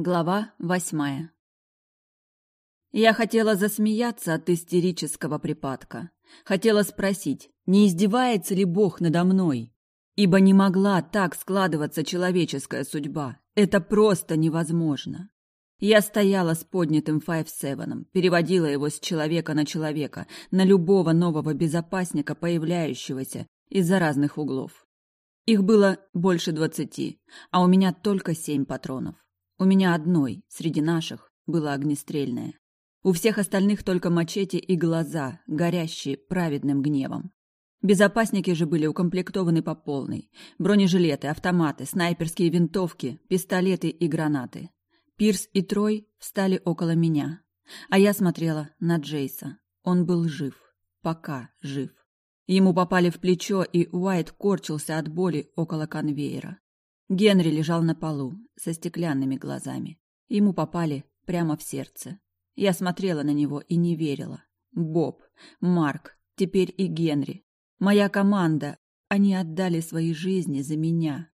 Глава восьмая Я хотела засмеяться от истерического припадка. Хотела спросить, не издевается ли Бог надо мной? Ибо не могла так складываться человеческая судьба. Это просто невозможно. Я стояла с поднятым файв-севеном, переводила его с человека на человека, на любого нового безопасника, появляющегося из-за разных углов. Их было больше двадцати, а у меня только семь патронов. У меня одной, среди наших, было огнестрельное. У всех остальных только мачете и глаза, горящие праведным гневом. Безопасники же были укомплектованы по полной. Бронежилеты, автоматы, снайперские винтовки, пистолеты и гранаты. Пирс и Трой встали около меня. А я смотрела на Джейса. Он был жив. Пока жив. Ему попали в плечо, и Уайт корчился от боли около конвейера. Генри лежал на полу, со стеклянными глазами. Ему попали прямо в сердце. Я смотрела на него и не верила. Боб, Марк, теперь и Генри. Моя команда, они отдали свои жизни за меня.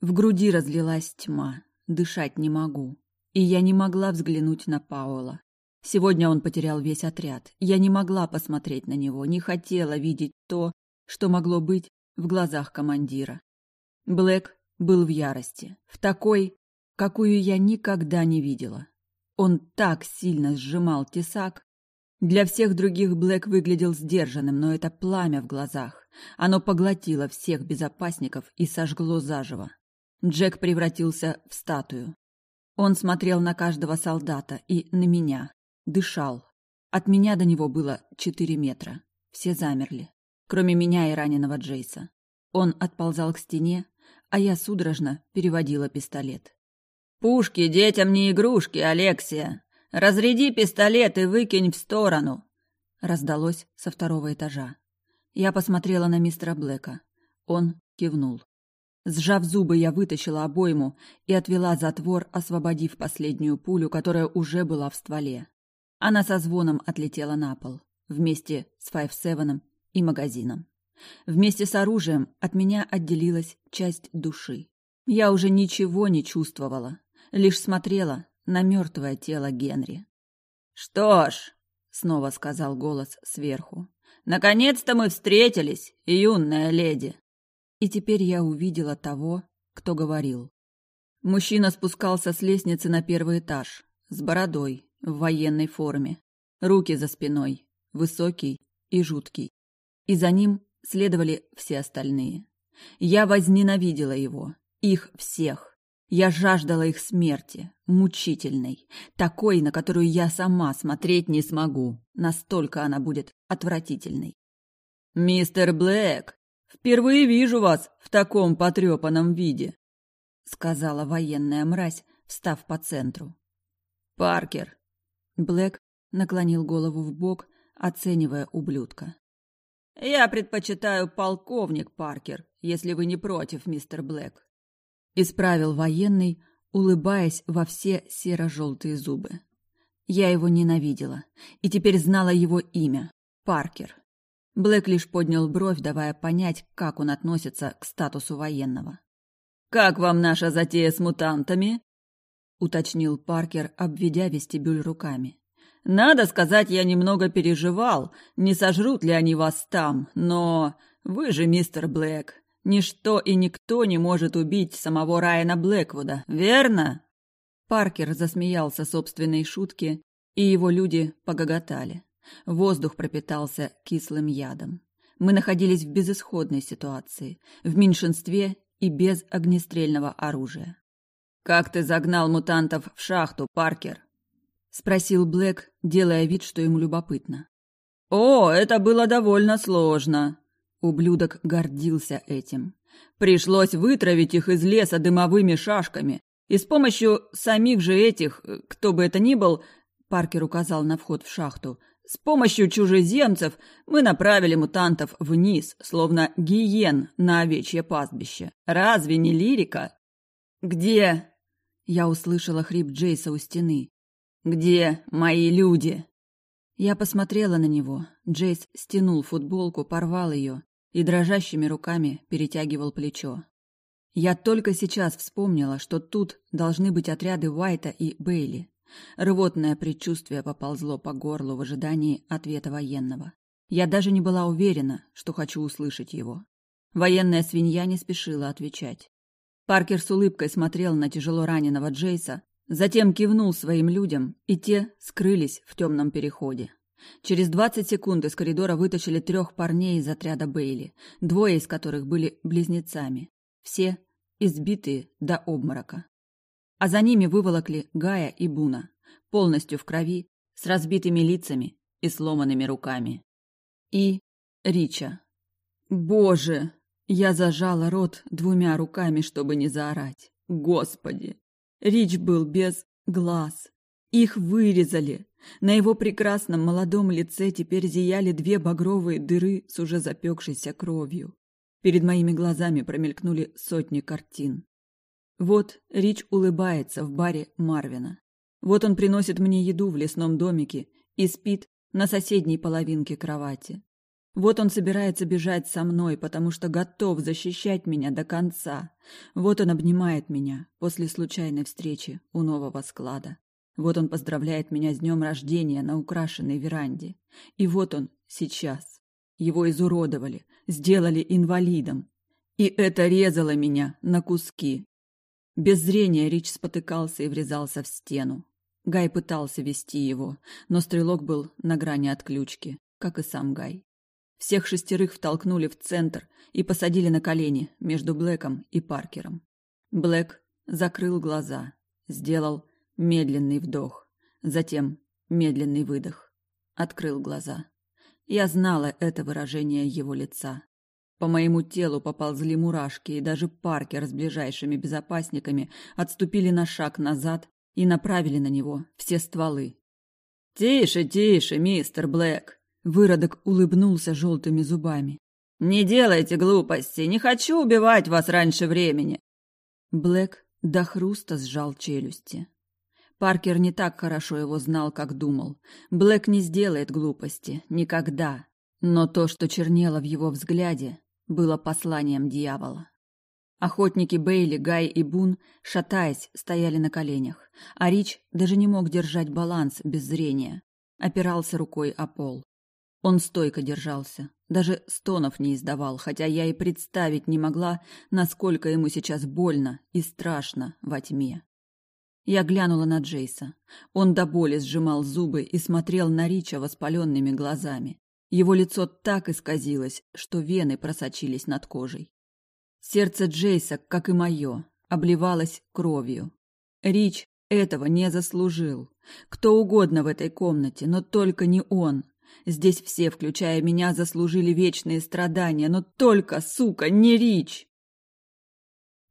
В груди разлилась тьма, дышать не могу. И я не могла взглянуть на Пауэлла. Сегодня он потерял весь отряд. Я не могла посмотреть на него, не хотела видеть то, что могло быть в глазах командира. Блэк был в ярости, в такой, какую я никогда не видела. Он так сильно сжимал тесак. Для всех других Блэк выглядел сдержанным, но это пламя в глазах. Оно поглотило всех безопасников и сожгло заживо. Джек превратился в статую. Он смотрел на каждого солдата и на меня. Дышал. От меня до него было четыре метра. Все замерли. Кроме меня и раненого Джейса. Он отползал к стене, а я судорожно переводила пистолет. «Пушки детям не игрушки, Алексия! Разряди пистолет и выкинь в сторону!» Раздалось со второго этажа. Я посмотрела на мистера Блэка. Он кивнул. Сжав зубы, я вытащила обойму и отвела затвор, освободив последнюю пулю, которая уже была в стволе. Она со звоном отлетела на пол, вместе с файв-севеном и магазином. Вместе с оружием от меня отделилась часть души. Я уже ничего не чувствовала, лишь смотрела на мертвое тело Генри. «Что ж», — снова сказал голос сверху, — «наконец-то мы встретились, юная леди». И теперь я увидела того, кто говорил. Мужчина спускался с лестницы на первый этаж, с бородой, в военной форме, руки за спиной, высокий и жуткий. И за ним следовали все остальные. Я возненавидела его, их всех. Я жаждала их смерти, мучительной, такой, на которую я сама смотреть не смогу, настолько она будет отвратительной. «Мистер Блэк, впервые вижу вас в таком потрепанном виде», сказала военная мразь, встав по центру. «Паркер». Блэк наклонил голову в бок, оценивая ублюдка. «Я предпочитаю полковник Паркер, если вы не против, мистер Блэк», — исправил военный, улыбаясь во все серо-желтые зубы. Я его ненавидела и теперь знала его имя — Паркер. Блэк лишь поднял бровь, давая понять, как он относится к статусу военного. «Как вам наша затея с мутантами?» — уточнил Паркер, обведя вестибюль руками. Надо сказать, я немного переживал, не сожрут ли они вас там, но вы же мистер Блэк. Ничто и никто не может убить самого Райана Блэквуда, верно? Паркер засмеялся собственной шутке, и его люди погоготали. Воздух пропитался кислым ядом. Мы находились в безысходной ситуации, в меньшинстве и без огнестрельного оружия. «Как ты загнал мутантов в шахту, Паркер?» Спросил Блэк, делая вид, что ему любопытно. О, это было довольно сложно. Ублюдок гордился этим. Пришлось вытравить их из леса дымовыми шашками, и с помощью самих же этих, кто бы это ни был, Паркер указал на вход в шахту, с помощью чужеземцев мы направили мутантов вниз, словно гиен на овечье пастбище. Разве не лирика? Где? Я услышала хрип Джейса у стены. «Где мои люди?» Я посмотрела на него. Джейс стянул футболку, порвал ее и дрожащими руками перетягивал плечо. Я только сейчас вспомнила, что тут должны быть отряды Уайта и Бейли. Рвотное предчувствие поползло по горлу в ожидании ответа военного. Я даже не была уверена, что хочу услышать его. Военная свинья не спешила отвечать. Паркер с улыбкой смотрел на тяжело раненого Джейса, затем кивнул своим людям, и те скрылись в темном переходе. Через двадцать секунд из коридора вытащили трех парней из отряда Бейли, двое из которых были близнецами. Все избитые до обморока. А за ними выволокли Гая и Буна, полностью в крови, с разбитыми лицами и сломанными руками. И Рича. Боже! Я зажала рот двумя руками, чтобы не заорать. Господи! Рич был без глаз. Их вырезали. На его прекрасном молодом лице теперь зияли две багровые дыры с уже запекшейся кровью. Перед моими глазами промелькнули сотни картин. Вот Рич улыбается в баре Марвина. Вот он приносит мне еду в лесном домике и спит на соседней половинке кровати. Вот он собирается бежать со мной, потому что готов защищать меня до конца. Вот он обнимает меня после случайной встречи у нового склада. Вот он поздравляет меня с днем рождения на украшенной веранде. И вот он сейчас. Его изуродовали, сделали инвалидом. И это резало меня на куски. Без зрения Рич спотыкался и врезался в стену. Гай пытался вести его, но стрелок был на грани отключки, как и сам Гай. Всех шестерых втолкнули в центр и посадили на колени между Блэком и Паркером. Блэк закрыл глаза, сделал медленный вдох, затем медленный выдох, открыл глаза. Я знала это выражение его лица. По моему телу поползли мурашки, и даже Паркер с ближайшими безопасниками отступили на шаг назад и направили на него все стволы. «Тише, тише, мистер Блэк!» Выродок улыбнулся желтыми зубами. «Не делайте глупостей, не хочу убивать вас раньше времени!» Блэк до хруста сжал челюсти. Паркер не так хорошо его знал, как думал. Блэк не сделает глупости. Никогда. Но то, что чернело в его взгляде, было посланием дьявола. Охотники Бейли, Гай и Бун, шатаясь, стояли на коленях, а Рич даже не мог держать баланс без зрения. Опирался рукой о пол. Он стойко держался, даже стонов не издавал, хотя я и представить не могла, насколько ему сейчас больно и страшно во тьме. Я глянула на Джейса. Он до боли сжимал зубы и смотрел на Рича воспаленными глазами. Его лицо так исказилось, что вены просочились над кожей. Сердце Джейса, как и мое, обливалось кровью. Рич этого не заслужил. Кто угодно в этой комнате, но только не он. Здесь все, включая меня, заслужили вечные страдания, но только, сука, не Рич.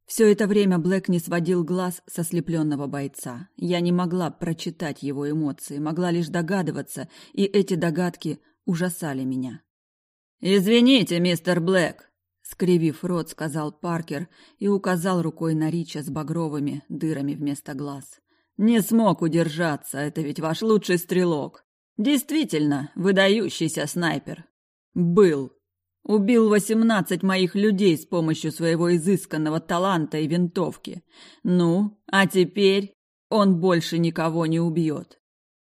Все это время Блэк не сводил глаз со слепленного бойца. Я не могла прочитать его эмоции, могла лишь догадываться, и эти догадки ужасали меня. «Извините, мистер Блэк», — скривив рот, сказал Паркер и указал рукой на Рича с багровыми дырами вместо глаз. «Не смог удержаться, это ведь ваш лучший стрелок. Действительно, выдающийся снайпер. Был. Убил восемнадцать моих людей с помощью своего изысканного таланта и винтовки. Ну, а теперь он больше никого не убьет.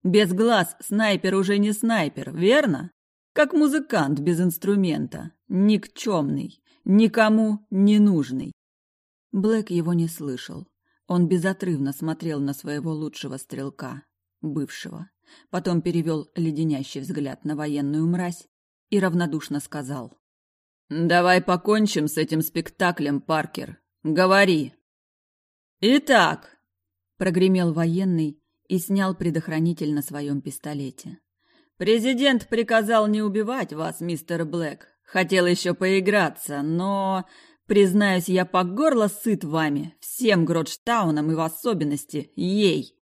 Без глаз снайпер уже не снайпер, верно? Как музыкант без инструмента, никчемный, никому не нужный. Блэк его не слышал. Он безотрывно смотрел на своего лучшего стрелка, бывшего. Потом перевел леденящий взгляд на военную мразь и равнодушно сказал. «Давай покончим с этим спектаклем, Паркер. Говори». «Итак», — прогремел военный и снял предохранитель на своем пистолете. «Президент приказал не убивать вас, мистер Блэк. Хотел еще поиграться, но, признаюсь, я по горло сыт вами, всем Гродштауном и в особенности ей».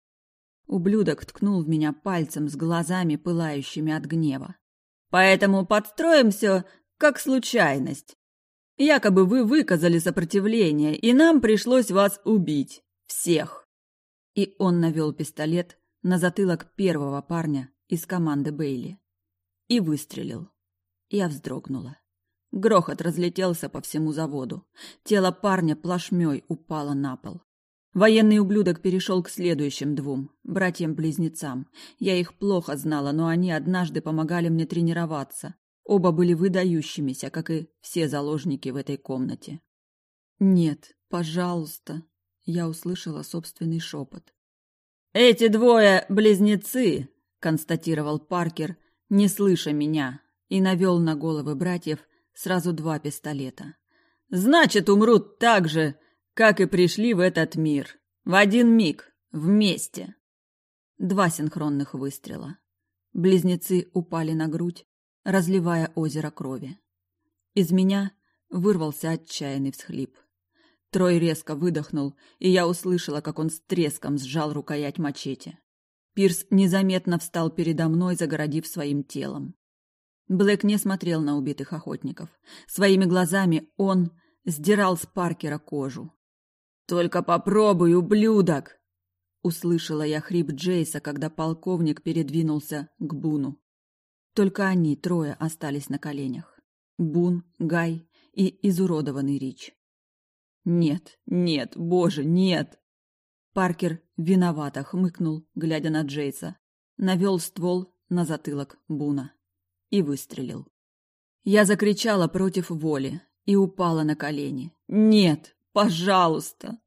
Ублюдок ткнул в меня пальцем с глазами, пылающими от гнева. Поэтому подстроим все как случайность. Якобы вы выказали сопротивление, и нам пришлось вас убить. Всех. И он навел пистолет на затылок первого парня из команды Бейли. И выстрелил. Я вздрогнула. Грохот разлетелся по всему заводу. Тело парня плашмей упало на пол. Военный ублюдок перешел к следующим двум, братьям-близнецам. Я их плохо знала, но они однажды помогали мне тренироваться. Оба были выдающимися, как и все заложники в этой комнате. «Нет, пожалуйста», — я услышала собственный шепот. «Эти двое близнецы», — констатировал Паркер, не слыша меня, и навел на головы братьев сразу два пистолета. «Значит, умрут так же, как и пришли в этот мир. В один миг, вместе. Два синхронных выстрела. Близнецы упали на грудь, разливая озеро крови. Из меня вырвался отчаянный всхлип. Трой резко выдохнул, и я услышала, как он с треском сжал рукоять мачете. Пирс незаметно встал передо мной, загородив своим телом. Блэк не смотрел на убитых охотников. Своими глазами он сдирал с Паркера кожу. «Только попробуй, ублюдок!» Услышала я хрип Джейса, когда полковник передвинулся к Буну. Только они, трое, остались на коленях. Бун, Гай и изуродованный Рич. «Нет, нет, боже, нет!» Паркер виновато хмыкнул, глядя на Джейса. Навел ствол на затылок Буна и выстрелил. Я закричала против воли и упала на колени. «Нет, пожалуйста!»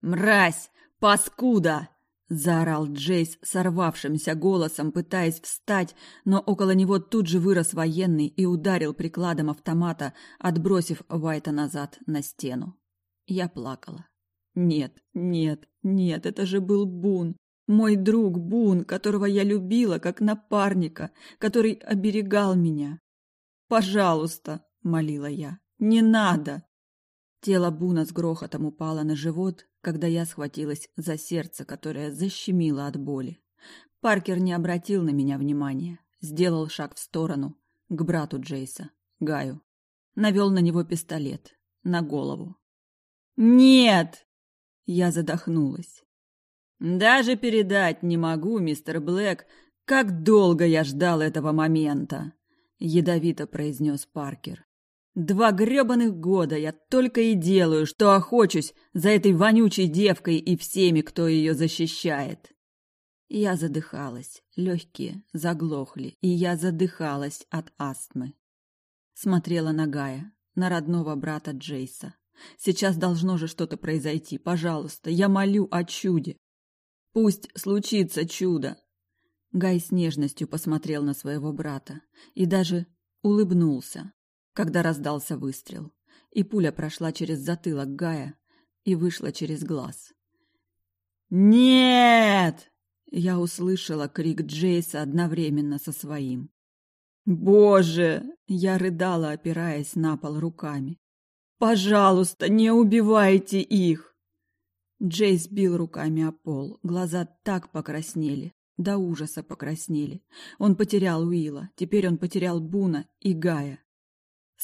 «Мразь! Паскуда!» — заорал Джейс сорвавшимся голосом, пытаясь встать, но около него тут же вырос военный и ударил прикладом автомата, отбросив Уайта назад на стену. Я плакала. «Нет, нет, нет, это же был Бун!» Мой друг Бун, которого я любила как напарника, который оберегал меня. «Пожалуйста», — молила я, — «не надо». Тело Буна с грохотом упало на живот, когда я схватилась за сердце, которое защемило от боли. Паркер не обратил на меня внимания, сделал шаг в сторону, к брату Джейса, Гаю. Навел на него пистолет, на голову. «Нет!» Я задохнулась. «Даже передать не могу, мистер Блэк, как долго я ждал этого момента!» Ядовито произнес Паркер. Два грёбаных года я только и делаю, что охочусь за этой вонючей девкой и всеми, кто ее защищает. Я задыхалась, легкие заглохли, и я задыхалась от астмы. Смотрела на Гая, на родного брата Джейса. Сейчас должно же что-то произойти, пожалуйста, я молю о чуде. Пусть случится чудо. Гай с нежностью посмотрел на своего брата и даже улыбнулся когда раздался выстрел, и пуля прошла через затылок Гая и вышла через глаз. «Нет!» Я услышала крик Джейса одновременно со своим. «Боже!» Я рыдала, опираясь на пол руками. «Пожалуйста, не убивайте их!» Джейс бил руками о пол, глаза так покраснели, до ужаса покраснели. Он потерял Уилла, теперь он потерял Буна и Гая.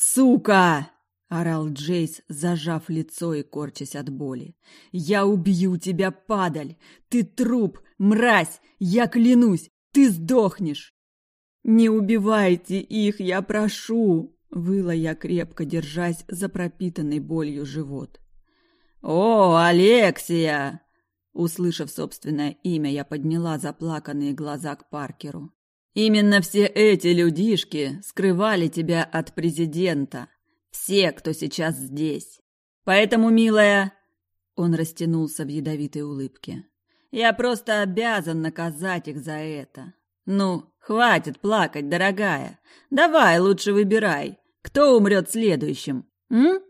«Сука!» — орал Джейс, зажав лицо и корчась от боли. «Я убью тебя, падаль! Ты труп, мразь! Я клянусь, ты сдохнешь!» «Не убивайте их, я прошу!» — выла я, крепко держась за пропитанный болью живот. «О, Алексия!» Услышав собственное имя, я подняла заплаканные глаза к Паркеру. Именно все эти людишки скрывали тебя от президента. Все, кто сейчас здесь. Поэтому, милая, он растянулся в ядовитой улыбке. Я просто обязан наказать их за это. Ну, хватит плакать, дорогая. Давай лучше выбирай, кто умрет следующим. М?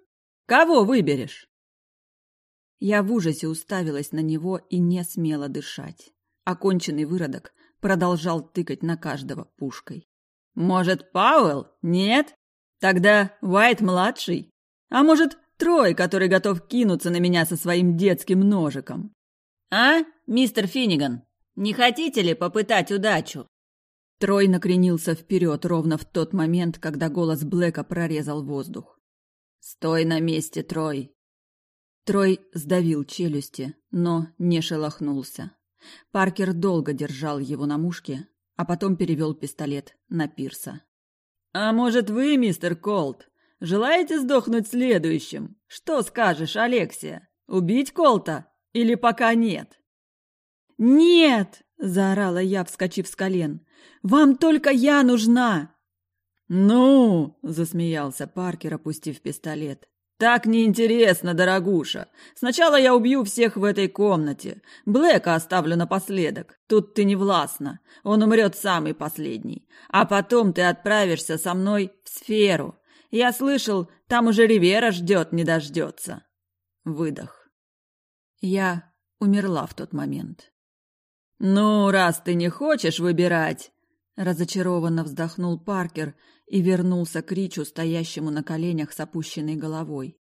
Кого выберешь? Я в ужасе уставилась на него и не смела дышать. Оконченный выродок продолжал тыкать на каждого пушкой. «Может, Пауэлл? Нет? Тогда Уайт-младший? А может, Трой, который готов кинуться на меня со своим детским ножиком?» «А, мистер Финниган, не хотите ли попытать удачу?» Трой накренился вперед ровно в тот момент, когда голос Блэка прорезал воздух. «Стой на месте, Трой!» Трой сдавил челюсти, но не шелохнулся. Паркер долго держал его на мушке, а потом перевел пистолет на Пирса. «А может, вы, мистер Колт? Желаете сдохнуть следующим? Что скажешь, Алексия? Убить Колта? Или пока нет?» «Нет!» – заорала я, вскочив с колен. «Вам только я нужна!» «Ну!» – засмеялся Паркер, опустив пистолет. «Так неинтересно, дорогуша. Сначала я убью всех в этой комнате. Блэка оставлю напоследок. Тут ты не властна. Он умрет самый последний. А потом ты отправишься со мной в сферу. Я слышал, там уже Ривера ждет, не дождется». Выдох. Я умерла в тот момент. «Ну, раз ты не хочешь выбирать...» Разочарованно вздохнул Паркер и вернулся к Ричу, стоящему на коленях с опущенной головой.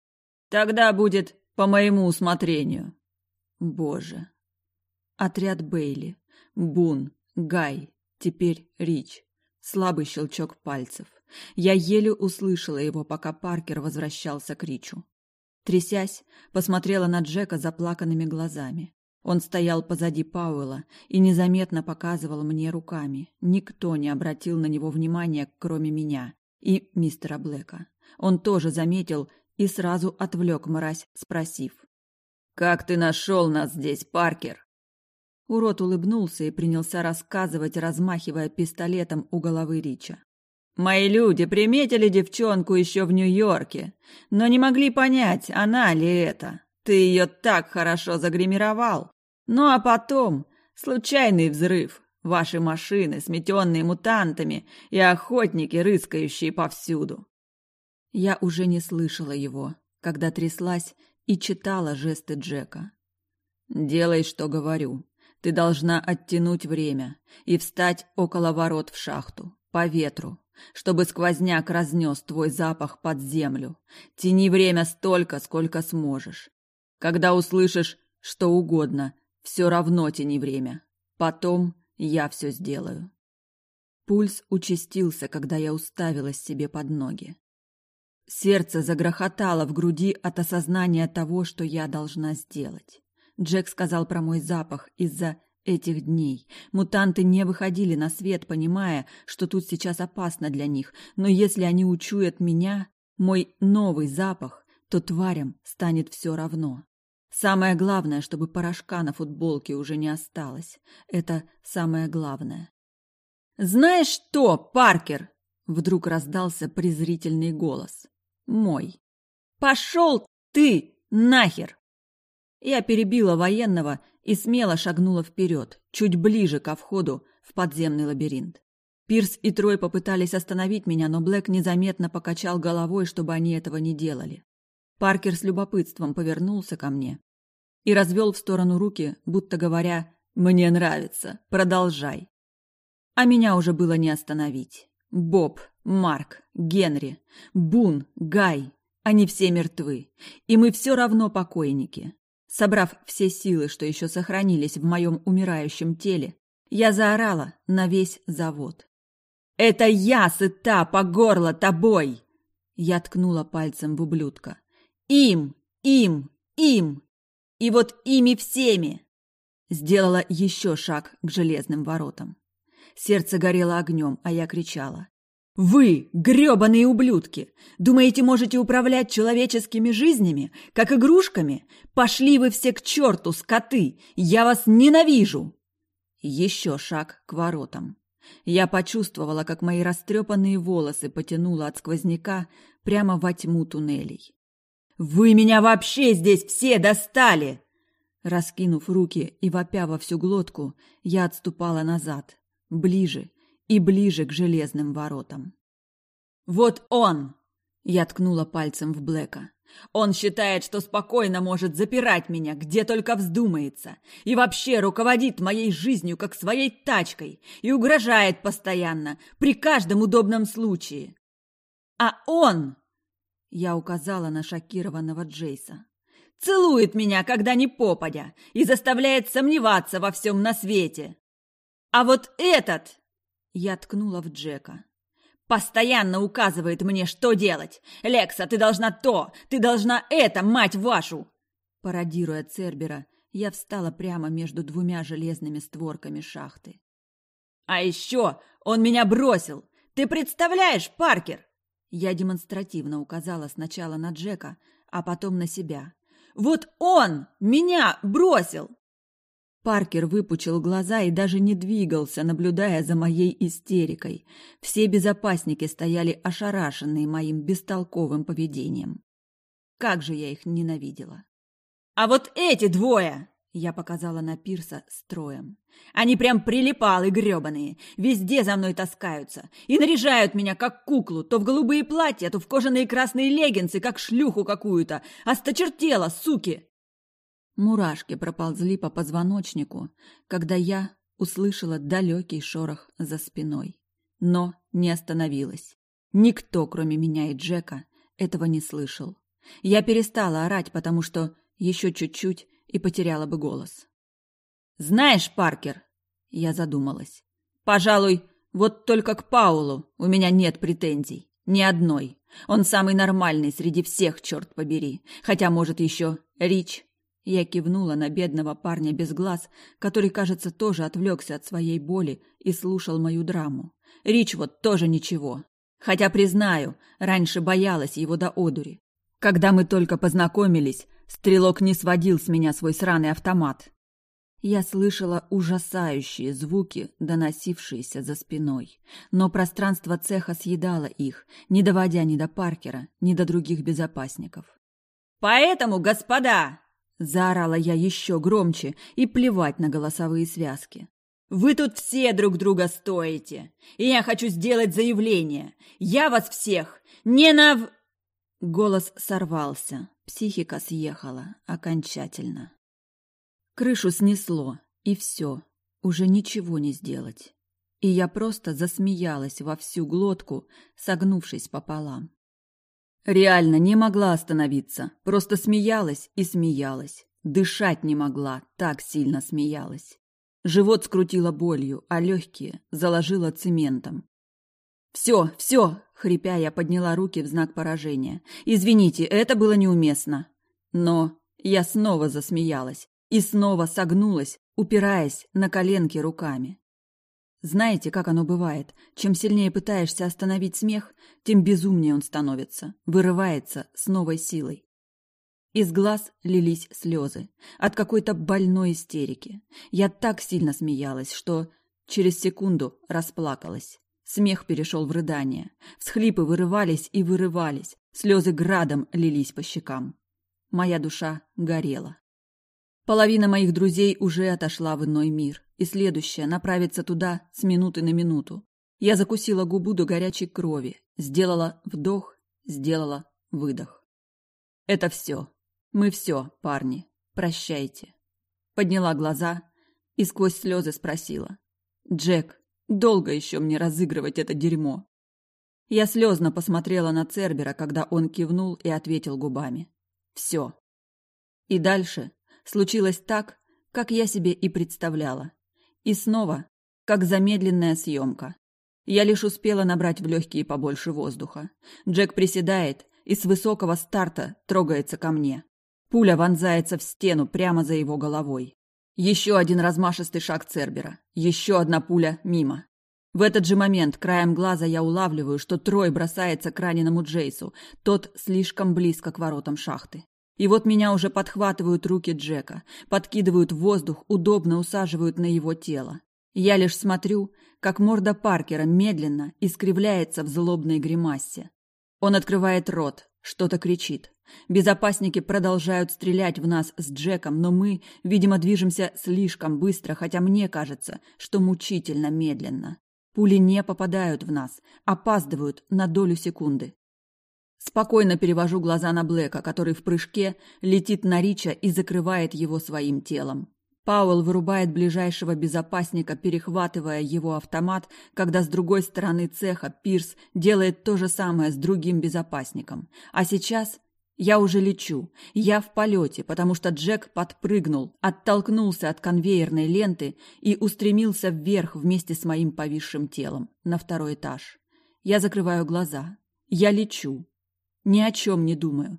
«Тогда будет по моему усмотрению». Боже. Отряд Бейли. Бун. Гай. Теперь Рич. Слабый щелчок пальцев. Я еле услышала его, пока Паркер возвращался к Ричу. Трясясь, посмотрела на Джека заплаканными глазами. Он стоял позади Пауэлла и незаметно показывал мне руками. Никто не обратил на него внимания, кроме меня и мистера Блэка. Он тоже заметил и сразу отвлек мразь, спросив. «Как ты нашел нас здесь, Паркер?» Урод улыбнулся и принялся рассказывать, размахивая пистолетом у головы Рича. «Мои люди приметили девчонку еще в Нью-Йорке, но не могли понять, она ли это. Ты ее так хорошо загримировал. Ну а потом случайный взрыв, ваши машины, сметенные мутантами, и охотники, рыскающие повсюду. Я уже не слышала его, когда тряслась и читала жесты Джека. «Делай, что говорю. Ты должна оттянуть время и встать около ворот в шахту, по ветру, чтобы сквозняк разнес твой запах под землю. Тяни время столько, сколько сможешь. Когда услышишь что угодно, все равно тяни время. Потом я все сделаю. Пульс участился, когда я уставилась себе под ноги. Сердце загрохотало в груди от осознания того, что я должна сделать. Джек сказал про мой запах из-за этих дней. Мутанты не выходили на свет, понимая, что тут сейчас опасно для них, но если они учуют меня, мой новый запах, то тварям станет все равно. Самое главное, чтобы порошка на футболке уже не осталось. Это самое главное. «Знаешь что, Паркер?» Вдруг раздался презрительный голос. Мой. «Пошел ты нахер!» Я перебила военного и смело шагнула вперед, чуть ближе ко входу в подземный лабиринт. Пирс и Трой попытались остановить меня, но Блэк незаметно покачал головой, чтобы они этого не делали. Паркер с любопытством повернулся ко мне и развел в сторону руки, будто говоря «Мне нравится, продолжай». А меня уже было не остановить. Боб, Марк, Генри, Бун, Гай – они все мертвы, и мы все равно покойники. Собрав все силы, что еще сохранились в моем умирающем теле, я заорала на весь завод. «Это я сыта по горло тобой!» Я ткнула пальцем в ублюдка. «Им! Им! Им! И вот ими всеми!» Сделала еще шаг к железным воротам. Сердце горело огнем, а я кричала. «Вы, грёбаные ублюдки! Думаете, можете управлять человеческими жизнями, как игрушками? Пошли вы все к черту, скоты! Я вас ненавижу!» Еще шаг к воротам. Я почувствовала, как мои растрепанные волосы потянуло от сквозняка прямо во тьму туннелей. «Вы меня вообще здесь все достали!» Раскинув руки и вопя во всю глотку, я отступала назад, ближе и ближе к железным воротам. «Вот он!» — я ткнула пальцем в Блэка. «Он считает, что спокойно может запирать меня, где только вздумается, и вообще руководит моей жизнью, как своей тачкой, и угрожает постоянно, при каждом удобном случае. А он я указала на шокированного Джейса. «Целует меня, когда не попадя, и заставляет сомневаться во всем на свете. А вот этот...» Я ткнула в Джека. «Постоянно указывает мне, что делать. Лекса, ты должна то, ты должна это, мать вашу!» Пародируя Цербера, я встала прямо между двумя железными створками шахты. «А еще он меня бросил! Ты представляешь, Паркер?» Я демонстративно указала сначала на Джека, а потом на себя. «Вот он меня бросил!» Паркер выпучил глаза и даже не двигался, наблюдая за моей истерикой. Все безопасники стояли ошарашенные моим бестолковым поведением. Как же я их ненавидела. «А вот эти двое!» Я показала на Пирса строем. «Они прям прилипалы грёбаные, везде за мной таскаются и наряжают меня как куклу, то в голубые платья, то в кожаные красные леггинсы, как шлюху какую-то. Осточертела, суки!» Мурашки проползли по позвоночнику, когда я услышала далекий шорох за спиной. Но не остановилась. Никто, кроме меня и Джека, этого не слышал. Я перестала орать, потому что еще чуть-чуть и потеряла бы голос. «Знаешь, Паркер...» Я задумалась. «Пожалуй, вот только к Паулу у меня нет претензий. Ни одной. Он самый нормальный среди всех, черт побери. Хотя, может, еще Рич я кивнула на бедного парня без глаз, который, кажется, тоже отвлекся от своей боли и слушал мою драму. Рич вот тоже ничего. Хотя, признаю, раньше боялась его до одури. Когда мы только познакомились, стрелок не сводил с меня свой сраный автомат. Я слышала ужасающие звуки, доносившиеся за спиной, но пространство цеха съедало их, не доводя ни до Паркера, ни до других безопасников. «Поэтому, господа!» Заорала я еще громче и плевать на голосовые связки. «Вы тут все друг друга стоите, и я хочу сделать заявление. Я вас всех ненав...» Голос сорвался, психика съехала окончательно. Крышу снесло, и все, уже ничего не сделать. И я просто засмеялась во всю глотку, согнувшись пополам. Реально не могла остановиться, просто смеялась и смеялась. Дышать не могла, так сильно смеялась. Живот скрутило болью, а легкие заложило цементом. «Все, все!» — хрипя, я подняла руки в знак поражения. «Извините, это было неуместно». Но я снова засмеялась и снова согнулась, упираясь на коленки руками. Знаете, как оно бывает? Чем сильнее пытаешься остановить смех, тем безумнее он становится, вырывается с новой силой. Из глаз лились слезы от какой-то больной истерики. Я так сильно смеялась, что через секунду расплакалась. Смех перешел в рыдание. Всхлипы вырывались и вырывались. Слезы градом лились по щекам. Моя душа горела. Половина моих друзей уже отошла в иной мир, и следующая направится туда с минуты на минуту. Я закусила губу до горячей крови, сделала вдох, сделала выдох. Это все. Мы все, парни. Прощайте. Подняла глаза и сквозь слезы спросила. Джек, долго еще мне разыгрывать это дерьмо? Я слезно посмотрела на Цербера, когда он кивнул и ответил губами. Все. И дальше случилось так, как я себе и представляла. И снова, как замедленная съемка. Я лишь успела набрать в легкие побольше воздуха. Джек приседает и с высокого старта трогается ко мне. Пуля вонзается в стену прямо за его головой. Еще один размашистый шаг Цербера. Еще одна пуля мимо. В этот же момент краем глаза я улавливаю, что Трой бросается к раненому Джейсу. Тот слишком близко к воротам шахты. И вот меня уже подхватывают руки Джека, подкидывают в воздух, удобно усаживают на его тело. Я лишь смотрю, как морда Паркера медленно искривляется в злобной гримасе. Он открывает рот, что-то кричит. Безопасники продолжают стрелять в нас с Джеком, но мы, видимо, движемся слишком быстро, хотя мне кажется, что мучительно медленно. Пули не попадают в нас, опаздывают на долю секунды. Спокойно перевожу глаза на Блэка, который в прыжке летит на Рича и закрывает его своим телом. Пауэлл вырубает ближайшего безопасника, перехватывая его автомат, когда с другой стороны цеха Пирс делает то же самое с другим безопасником. А сейчас я уже лечу. Я в полете, потому что Джек подпрыгнул, оттолкнулся от конвейерной ленты и устремился вверх вместе с моим повисшим телом на второй этаж. Я закрываю глаза. Я лечу. Ни о чем не думаю.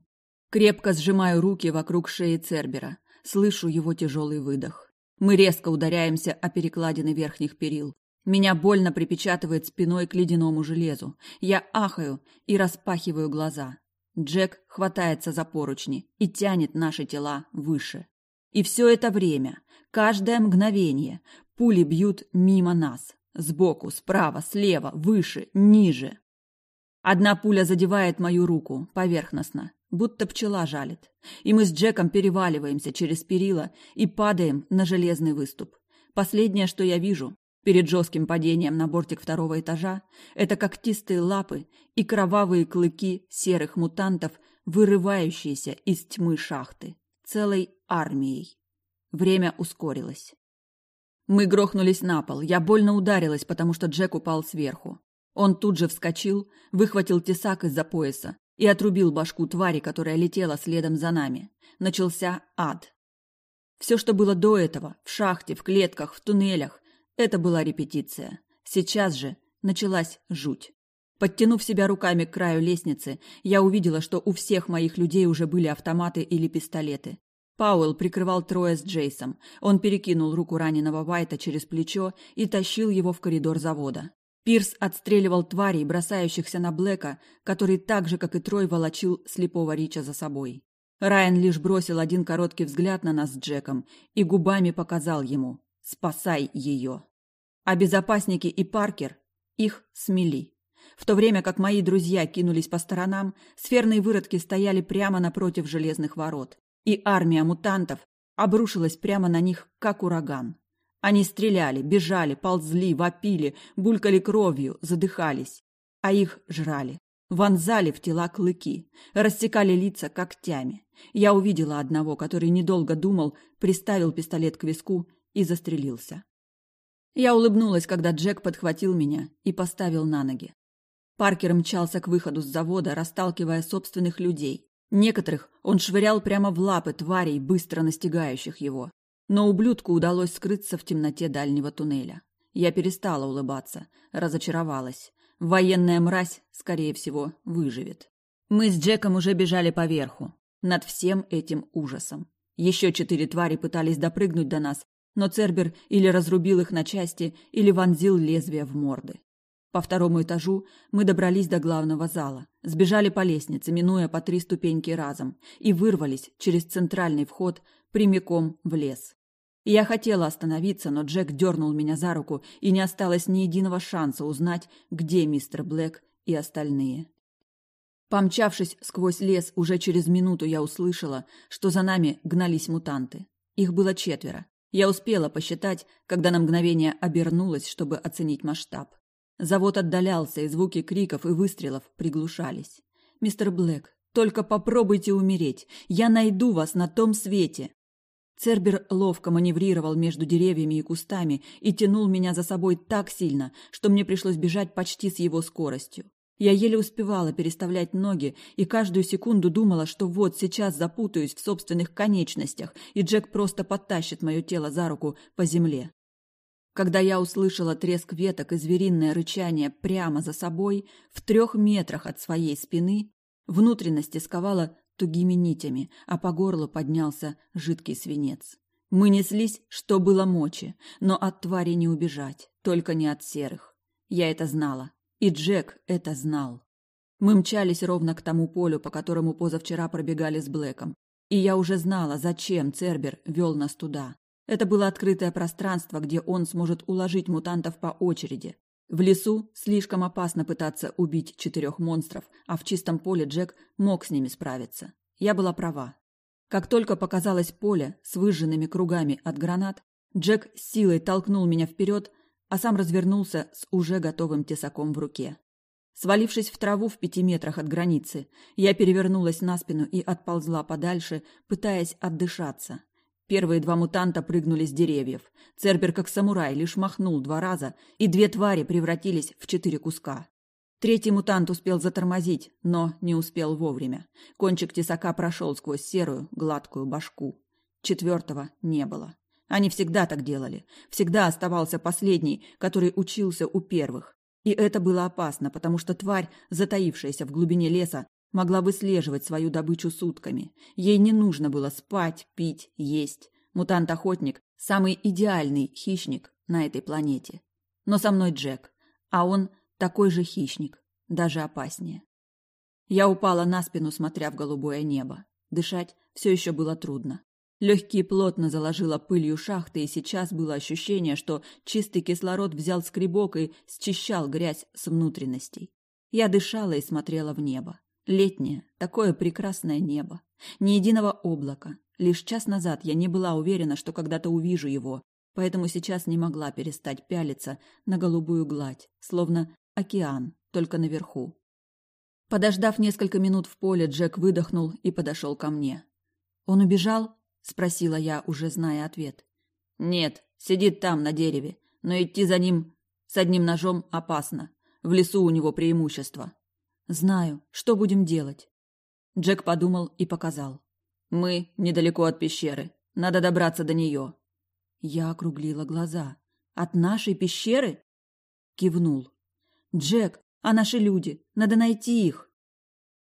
Крепко сжимаю руки вокруг шеи Цербера. Слышу его тяжелый выдох. Мы резко ударяемся о перекладины верхних перил. Меня больно припечатывает спиной к ледяному железу. Я ахаю и распахиваю глаза. Джек хватается за поручни и тянет наши тела выше. И все это время, каждое мгновение, пули бьют мимо нас. Сбоку, справа, слева, выше, ниже. Одна пуля задевает мою руку поверхностно, будто пчела жалит. И мы с Джеком переваливаемся через перила и падаем на железный выступ. Последнее, что я вижу перед жестким падением на бортик второго этажа, это когтистые лапы и кровавые клыки серых мутантов, вырывающиеся из тьмы шахты, целой армией. Время ускорилось. Мы грохнулись на пол. Я больно ударилась, потому что Джек упал сверху. Он тут же вскочил, выхватил тесак из-за пояса и отрубил башку твари, которая летела следом за нами. Начался ад. Все, что было до этого, в шахте, в клетках, в туннелях, это была репетиция. Сейчас же началась жуть. Подтянув себя руками к краю лестницы, я увидела, что у всех моих людей уже были автоматы или пистолеты. Пауэлл прикрывал Троя с Джейсом. Он перекинул руку раненого Вайта через плечо и тащил его в коридор завода. Пирс отстреливал тварей, бросающихся на Блэка, который так же, как и Трой, волочил слепого Рича за собой. Райан лишь бросил один короткий взгляд на нас с Джеком и губами показал ему «Спасай ее». А безопасники и Паркер их смели. В то время как мои друзья кинулись по сторонам, сферные выродки стояли прямо напротив железных ворот и армия мутантов обрушилась прямо на них, как ураган. Они стреляли, бежали, ползли, вопили, булькали кровью, задыхались, а их жрали. Вонзали в тела клыки, рассекали лица когтями. Я увидела одного, который, недолго думал, приставил пистолет к виску и застрелился. Я улыбнулась, когда Джек подхватил меня и поставил на ноги. Паркер мчался к выходу с завода, расталкивая собственных людей. Некоторых он швырял прямо в лапы тварей, быстро настигающих его. Но ублюдку удалось скрыться в темноте дальнего туннеля. Я перестала улыбаться, разочаровалась. Военная мразь, скорее всего, выживет. Мы с Джеком уже бежали поверху, над всем этим ужасом. Еще четыре твари пытались допрыгнуть до нас, но Цербер или разрубил их на части, или вонзил лезвие в морды. По второму этажу мы добрались до главного зала, сбежали по лестнице, минуя по три ступеньки разом, и вырвались через центральный вход прямиком в лес. Я хотела остановиться, но Джек дернул меня за руку, и не осталось ни единого шанса узнать, где мистер Блэк и остальные. Помчавшись сквозь лес, уже через минуту я услышала, что за нами гнались мутанты. Их было четверо. Я успела посчитать, когда на мгновение обернулась, чтобы оценить масштаб. Завод отдалялся, и звуки криков и выстрелов приглушались. «Мистер Блэк, только попробуйте умереть. Я найду вас на том свете!» Цербер ловко маневрировал между деревьями и кустами и тянул меня за собой так сильно, что мне пришлось бежать почти с его скоростью. Я еле успевала переставлять ноги и каждую секунду думала, что вот сейчас запутаюсь в собственных конечностях, и Джек просто подтащит мое тело за руку по земле. Когда я услышала треск веток и звериное рычание прямо за собой, в трех метрах от своей спины, внутренности сковало тугими нитями, а по горлу поднялся жидкий свинец. Мы неслись, что было мочи, но от твари не убежать, только не от серых. Я это знала, и Джек это знал. Мы мчались ровно к тому полю, по которому позавчера пробегали с Блэком, и я уже знала, зачем Цербер вел нас туда. Это было открытое пространство, где он сможет уложить мутантов по очереди. В лесу слишком опасно пытаться убить четырех монстров, а в чистом поле Джек мог с ними справиться. Я была права. Как только показалось поле с выжженными кругами от гранат, Джек силой толкнул меня вперед, а сам развернулся с уже готовым тесаком в руке. Свалившись в траву в пяти метрах от границы, я перевернулась на спину и отползла подальше, пытаясь отдышаться. Первые два мутанта прыгнули с деревьев. Цербер, как самурай, лишь махнул два раза, и две твари превратились в четыре куска. Третий мутант успел затормозить, но не успел вовремя. Кончик тесака прошел сквозь серую, гладкую башку. Четвертого не было. Они всегда так делали. Всегда оставался последний, который учился у первых. И это было опасно, потому что тварь, затаившаяся в глубине леса, могла выслеживать свою добычу сутками. Ей не нужно было спать, пить, есть. Мутант-охотник – самый идеальный хищник на этой планете. Но со мной Джек, а он такой же хищник, даже опаснее. Я упала на спину, смотря в голубое небо. Дышать все еще было трудно. Легкие плотно заложило пылью шахты, и сейчас было ощущение, что чистый кислород взял скребок и счищал грязь с внутренностей. Я дышала и смотрела в небо. Летнее, такое прекрасное небо. Ни единого облака. Лишь час назад я не была уверена, что когда-то увижу его, поэтому сейчас не могла перестать пялиться на голубую гладь, словно океан, только наверху. Подождав несколько минут в поле, Джек выдохнул и подошел ко мне. Он убежал? спросила я, уже зная ответ. Нет, сидит там на дереве, но идти за ним с одним ножом опасно. В лесу у него преимущество. Знаю, что будем делать. Джек подумал и показал. Мы недалеко от пещеры. Надо добраться до нее. Я округлила глаза. От нашей пещеры? Кивнул. Джек, а наши люди? Надо найти их.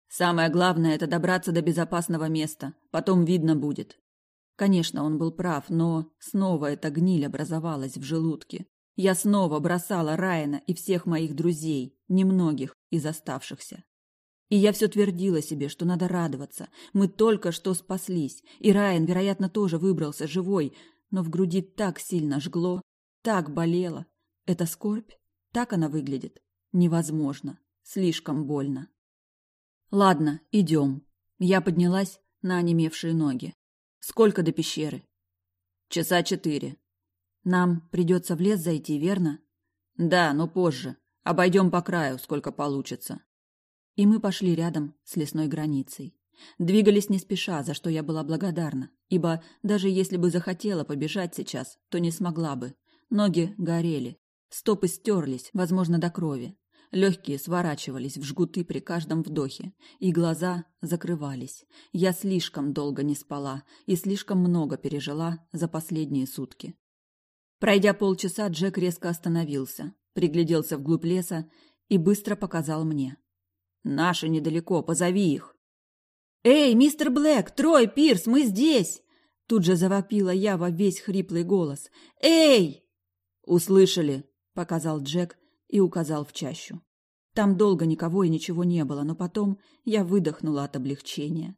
Самое главное это добраться до безопасного места. Потом видно будет. Конечно, он был прав, но снова эта гниль образовалась в желудке. Я снова бросала Райана и всех моих друзей, немногих из оставшихся. И я все твердила себе, что надо радоваться. Мы только что спаслись, и Райан, вероятно, тоже выбрался живой, но в груди так сильно жгло, так болело. Это скорбь? Так она выглядит? Невозможно. Слишком больно. Ладно, идем. Я поднялась на онемевшие ноги. Сколько до пещеры? Часа четыре. Нам придется в лес зайти, верно? Да, но позже. Обойдем по краю, сколько получится. И мы пошли рядом с лесной границей. Двигались не спеша, за что я была благодарна, ибо даже если бы захотела побежать сейчас, то не смогла бы. Ноги горели, стопы стерлись, возможно, до крови. Легкие сворачивались в жгуты при каждом вдохе, и глаза закрывались. Я слишком долго не спала и слишком много пережила за последние сутки. Пройдя полчаса, Джек резко остановился, пригляделся вглубь леса и быстро показал мне. «Наши недалеко, позови их!» «Эй, мистер Блэк, Трой, Пирс, мы здесь!» Тут же завопила я во весь хриплый голос. «Эй!» «Услышали!» — показал Джек и указал в чащу. Там долго никого и ничего не было, но потом я выдохнула от облегчения.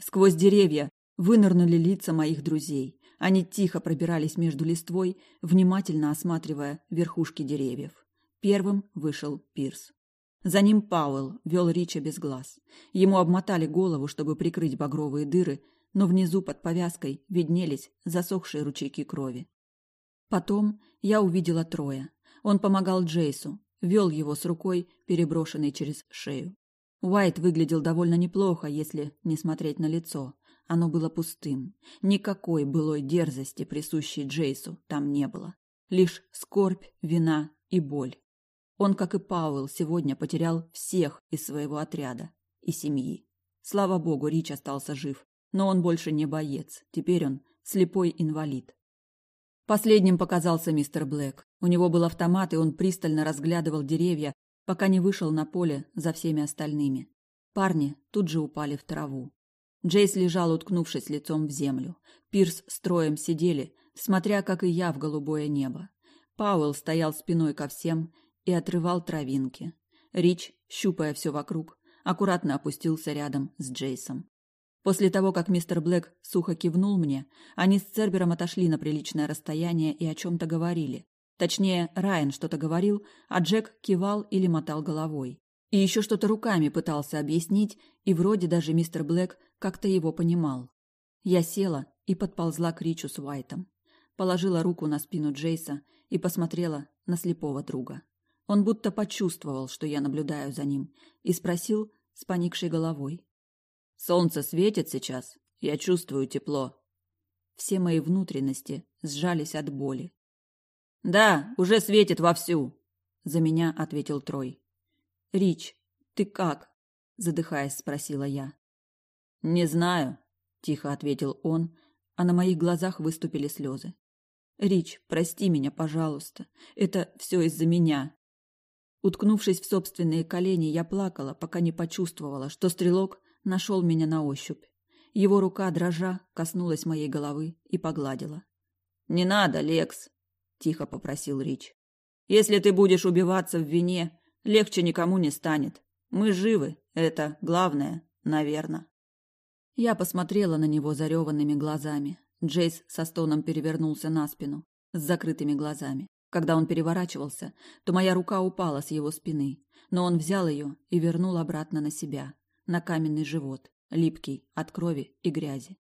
Сквозь деревья вынырнули лица моих друзей. Они тихо пробирались между листвой, внимательно осматривая верхушки деревьев. Первым вышел Пирс. За ним Пауэлл вел Рича без глаз. Ему обмотали голову, чтобы прикрыть багровые дыры, но внизу под повязкой виднелись засохшие ручейки крови. Потом я увидела Троя. Он помогал Джейсу, вел его с рукой, переброшенной через шею. Уайт выглядел довольно неплохо, если не смотреть на лицо. Оно было пустым. Никакой былой дерзости, присущей Джейсу, там не было. Лишь скорбь, вина и боль. Он, как и Пауэлл, сегодня потерял всех из своего отряда и семьи. Слава богу, Рич остался жив, но он больше не боец. Теперь он слепой инвалид. Последним показался мистер Блэк. У него был автомат, и он пристально разглядывал деревья, пока не вышел на поле за всеми остальными. Парни тут же упали в траву. Джейс лежал, уткнувшись лицом в землю. Пирс с Троем сидели, смотря, как и я, в голубое небо. Пауэлл стоял спиной ко всем и отрывал травинки. Рич, щупая все вокруг, аккуратно опустился рядом с Джейсом. После того, как мистер Блэк сухо кивнул мне, они с Цербером отошли на приличное расстояние и о чем-то говорили. Точнее, Райан что-то говорил, а Джек кивал или мотал головой. И еще что-то руками пытался объяснить, и вроде даже мистер Блэк как-то его понимал. Я села и подползла к Ричу с Уайтом. Положила руку на спину Джейса и посмотрела на слепого друга. Он будто почувствовал, что я наблюдаю за ним, и спросил с поникшей головой. «Солнце светит сейчас, я чувствую тепло». Все мои внутренности сжались от боли. «Да, уже светит вовсю», — за меня ответил Трой. «Рич, ты как?» — задыхаясь, спросила я. «Не знаю», — тихо ответил он, а на моих глазах выступили слезы. «Рич, прости меня, пожалуйста. Это все из-за меня». Уткнувшись в собственные колени, я плакала, пока не почувствовала, что стрелок нашел меня на ощупь. Его рука, дрожа, коснулась моей головы и погладила. «Не надо, Лекс!» – тихо попросил Рич. Если ты будешь убиваться в вине, легче никому не станет. Мы живы, это главное, наверное. Я посмотрела на него зареванными глазами. Джейс со стоном перевернулся на спину, с закрытыми глазами. Когда он переворачивался, то моя рука упала с его спины, но он взял ее и вернул обратно на себя, на каменный живот, липкий от крови и грязи.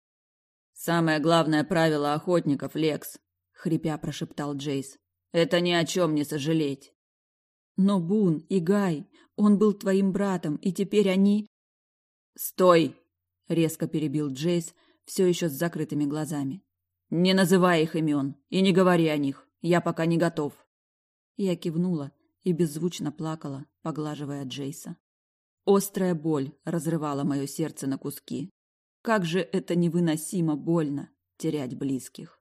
«Самое главное правило охотников, Лекс», — хрипя прошептал Джейс, — «это ни о чем не сожалеть». «Но Бун и Гай, он был твоим братом, и теперь они...» «Стой!» — резко перебил Джейс, все еще с закрытыми глазами. «Не называй их имен и не говори о них. Я пока не готов». Я кивнула и беззвучно плакала, поглаживая Джейса. Острая боль разрывала мое сердце на куски. Как же это невыносимо больно терять близких.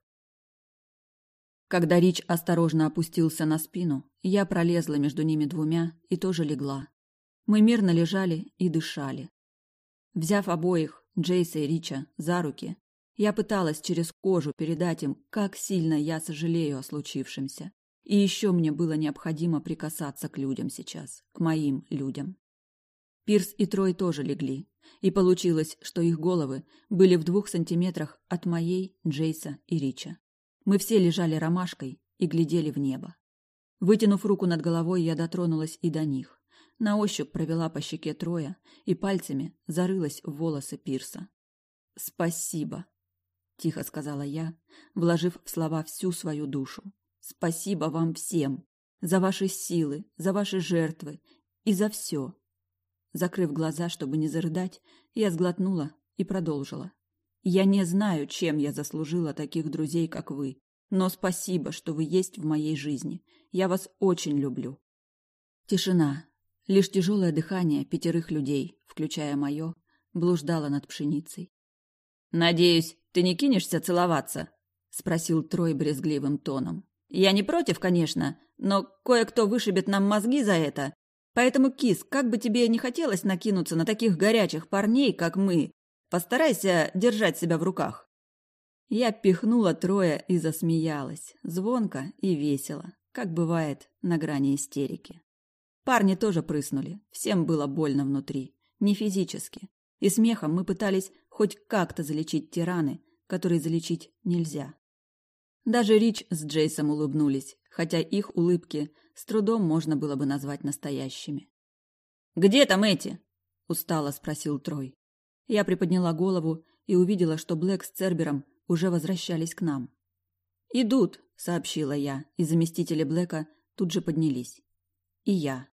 Когда Рич осторожно опустился на спину, я пролезла между ними двумя и тоже легла. Мы мирно лежали и дышали. Взяв обоих, Джейса и Рича, за руки, я пыталась через кожу передать им, как сильно я сожалею о случившемся. И еще мне было необходимо прикасаться к людям сейчас, к моим людям. Пирс и Трой тоже легли, и получилось, что их головы были в двух сантиметрах от моей, Джейса и Рича. Мы все лежали ромашкой и глядели в небо. Вытянув руку над головой, я дотронулась и до них. На ощупь провела по щеке Троя и пальцами зарылась в волосы Пирса. «Спасибо», — тихо сказала я, вложив в слова всю свою душу. «Спасибо вам всем за ваши силы, за ваши жертвы и за все, Закрыв глаза, чтобы не зарыдать, я сглотнула и продолжила. Я не знаю, чем я заслужила таких друзей, как вы, но спасибо, что вы есть в моей жизни. Я вас очень люблю. Тишина. Лишь тяжелое дыхание пятерых людей, включая мое, блуждало над пшеницей. «Надеюсь, ты не кинешься целоваться?» — спросил Трой брезгливым тоном. «Я не против, конечно, но кое-кто вышибет нам мозги за это, Поэтому, Кис, как бы тебе не хотелось накинуться на таких горячих парней, как мы, постарайся держать себя в руках. Я пихнула Троя и засмеялась, звонко и весело, как бывает на грани истерики. Парни тоже прыснули, всем было больно внутри, не физически. И смехом мы пытались хоть как-то залечить те раны, которые залечить нельзя. Даже Рич с Джейсом улыбнулись, хотя их улыбки с трудом можно было бы назвать настоящими. «Где там эти?» – устало спросил Трой. Я приподняла голову и увидела, что Блэк с Цербером уже возвращались к нам. «Идут», – сообщила я, и заместители Блэка тут же поднялись. И я.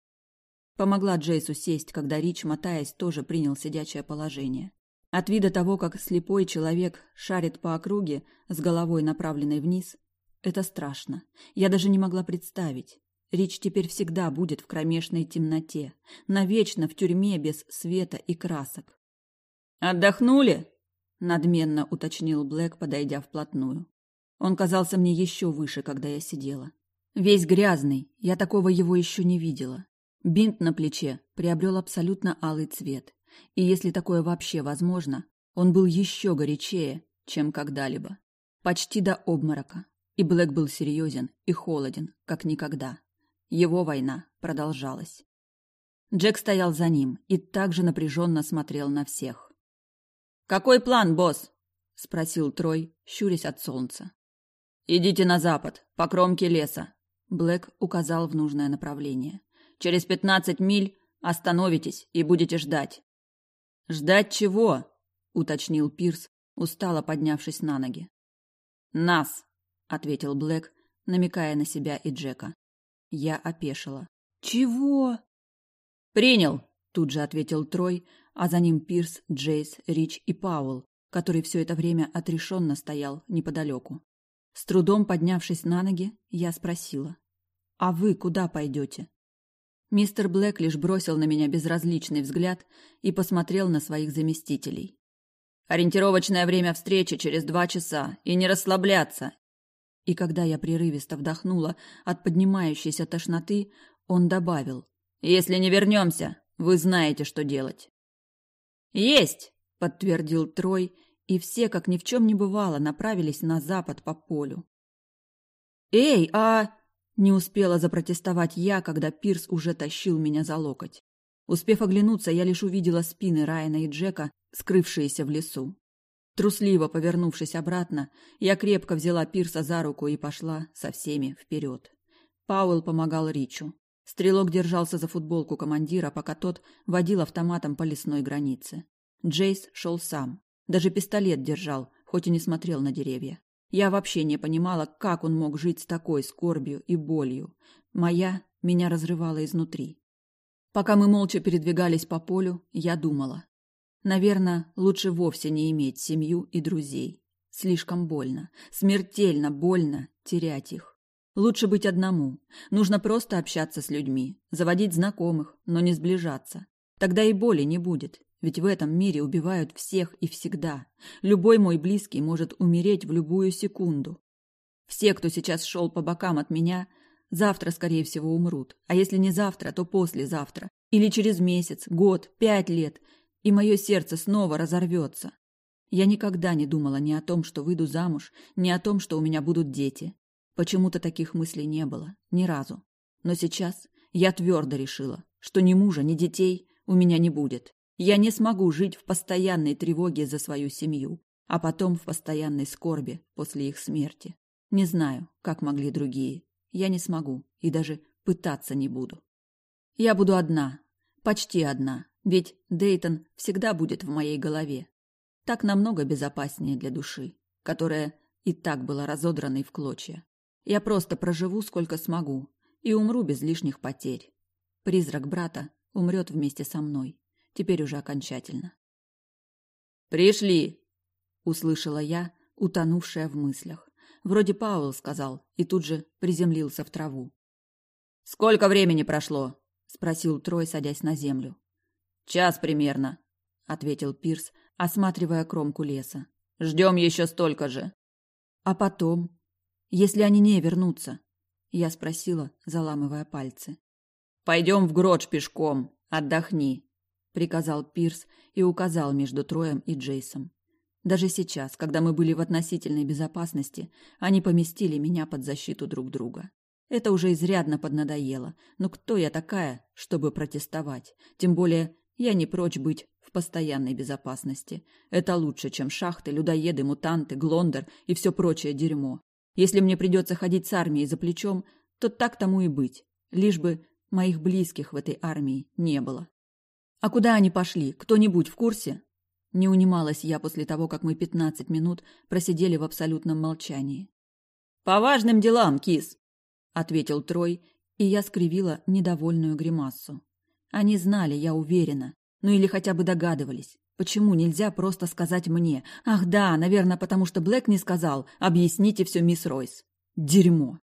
Помогла Джейсу сесть, когда Рич, мотаясь, тоже принял сидячее положение. От вида того, как слепой человек шарит по округе с головой направленной вниз, это страшно. Я даже не могла представить. Рич теперь всегда будет в кромешной темноте, навечно в тюрьме без света и красок. «Отдохнули?» – надменно уточнил Блэк, подойдя вплотную. Он казался мне еще выше, когда я сидела. Весь грязный, я такого его еще не видела. Бинт на плече приобрел абсолютно алый цвет. И если такое вообще возможно, он был еще горячее, чем когда-либо. Почти до обморока. И Блэк был серьезен и холоден, как никогда. Его война продолжалась. Джек стоял за ним и также напряженно смотрел на всех. «Какой план, босс?» – спросил Трой, щурясь от солнца. «Идите на запад, по кромке леса», – Блэк указал в нужное направление. «Через пятнадцать миль остановитесь и будете ждать». «Ждать чего?» – уточнил Пирс, устало поднявшись на ноги. «Нас», – ответил Блэк, намекая на себя и Джека. Я опешила. «Чего?» «Принял», — тут же ответил Трой, а за ним Пирс, Джейс, Рич и Пауэлл, который все это время отрешенно стоял неподалеку. С трудом поднявшись на ноги, я спросила. «А вы куда пойдете?» Мистер Блэк лишь бросил на меня безразличный взгляд и посмотрел на своих заместителей. «Ориентировочное время встречи через два часа, и не расслабляться, и когда я прерывисто вдохнула от поднимающейся тошноты, он добавил. «Если не вернемся, вы знаете, что делать». «Есть!» — подтвердил Трой, и все, как ни в чем не бывало, направились на запад по полю. «Эй, а...» — Не успела запротестовать я, когда Пирс уже тащил меня за локоть. Успев оглянуться, я лишь увидела спины Райана и Джека, скрывшиеся в лесу. Трусливо повернувшись обратно, я крепко взяла Пирса за руку и пошла со всеми вперед. Пауэлл помогал Ричу. Стрелок держался за футболку командира, пока тот водил автоматом по лесной границе. Джейс шел сам. Даже пистолет держал, хоть и не смотрел на деревья. Я вообще не понимала, как он мог жить с такой скорбью и болью. Моя меня разрывала изнутри. Пока мы молча передвигались по полю, я думала. Наверное, лучше вовсе не иметь семью и друзей. Слишком больно, смертельно больно терять их. Лучше быть одному. Нужно просто общаться с людьми, заводить знакомых, но не сближаться. Тогда и боли не будет, ведь в этом мире убивают всех и всегда. Любой мой близкий может умереть в любую секунду. Все, кто сейчас шел по бокам от меня, завтра, скорее всего, умрут. А если не завтра, то послезавтра. Или через месяц, год, пять лет – и мое сердце снова разорвется. Я никогда не думала ни о том, что выйду замуж, ни о том, что у меня будут дети. Почему-то таких мыслей не было, ни разу. Но сейчас я твердо решила, что ни мужа, ни детей у меня не будет. Я не смогу жить в постоянной тревоге за свою семью, а потом в постоянной скорби после их смерти. Не знаю, как могли другие. Я не смогу и даже пытаться не буду. Я буду одна, почти одна, ведь Дейтон всегда будет в моей голове. Так намного безопаснее для души, которая и так была разодранной в клочья. Я просто проживу сколько смогу и умру без лишних потерь. Призрак брата умрет вместе со мной, теперь уже окончательно. «Пришли!» — услышала я, утонувшая в мыслях. Вроде Пауэлл сказал и тут же приземлился в траву. «Сколько времени прошло?» — спросил Трой, садясь на землю. Час примерно, ответил Пирс, осматривая кромку леса. Ждем еще столько же. А потом, если они не вернутся, я спросила, заламывая пальцы. Пойдем в Гродж пешком, отдохни, приказал Пирс и указал между Троем и Джейсом. Даже сейчас, когда мы были в относительной безопасности, они поместили меня под защиту друг друга. Это уже изрядно поднадоело, но кто я такая, чтобы протестовать? Тем более я не прочь быть в постоянной безопасности. Это лучше, чем шахты, людоеды, мутанты, глондер и все прочее дерьмо. Если мне придется ходить с армией за плечом, то так тому и быть. Лишь бы моих близких в этой армии не было. А куда они пошли? Кто-нибудь в курсе? Не унималась я после того, как мы пятнадцать минут просидели в абсолютном молчании. По важным делам, кис, ответил Трой, и я скривила недовольную гримасу. Они знали, я уверена. Ну или хотя бы догадывались. Почему нельзя просто сказать мне? Ах да, наверное, потому что Блэк не сказал. Объясните все, мисс Ройс. Дерьмо.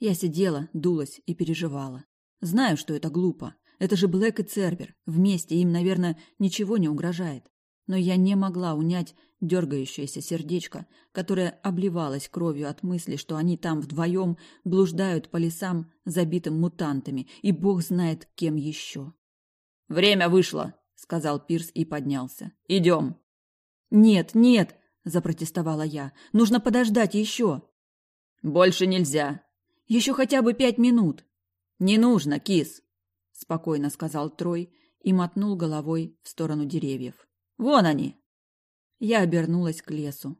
Я сидела, дулась и переживала. Знаю, что это глупо. Это же Блэк и Цербер. Вместе им, наверное, ничего не угрожает. Но я не могла унять дергающееся сердечко, которое обливалось кровью от мысли, что они там вдвоем блуждают по лесам, забитым мутантами, и бог знает кем еще. «Время вышло», — сказал Пирс и поднялся. «Идем». «Нет, нет», — запротестовала я, — «нужно подождать еще». «Больше нельзя». «Еще хотя бы пять минут». «Не нужно, кис», — спокойно сказал Трой и мотнул головой в сторону деревьев. «Вон они». Я обернулась к лесу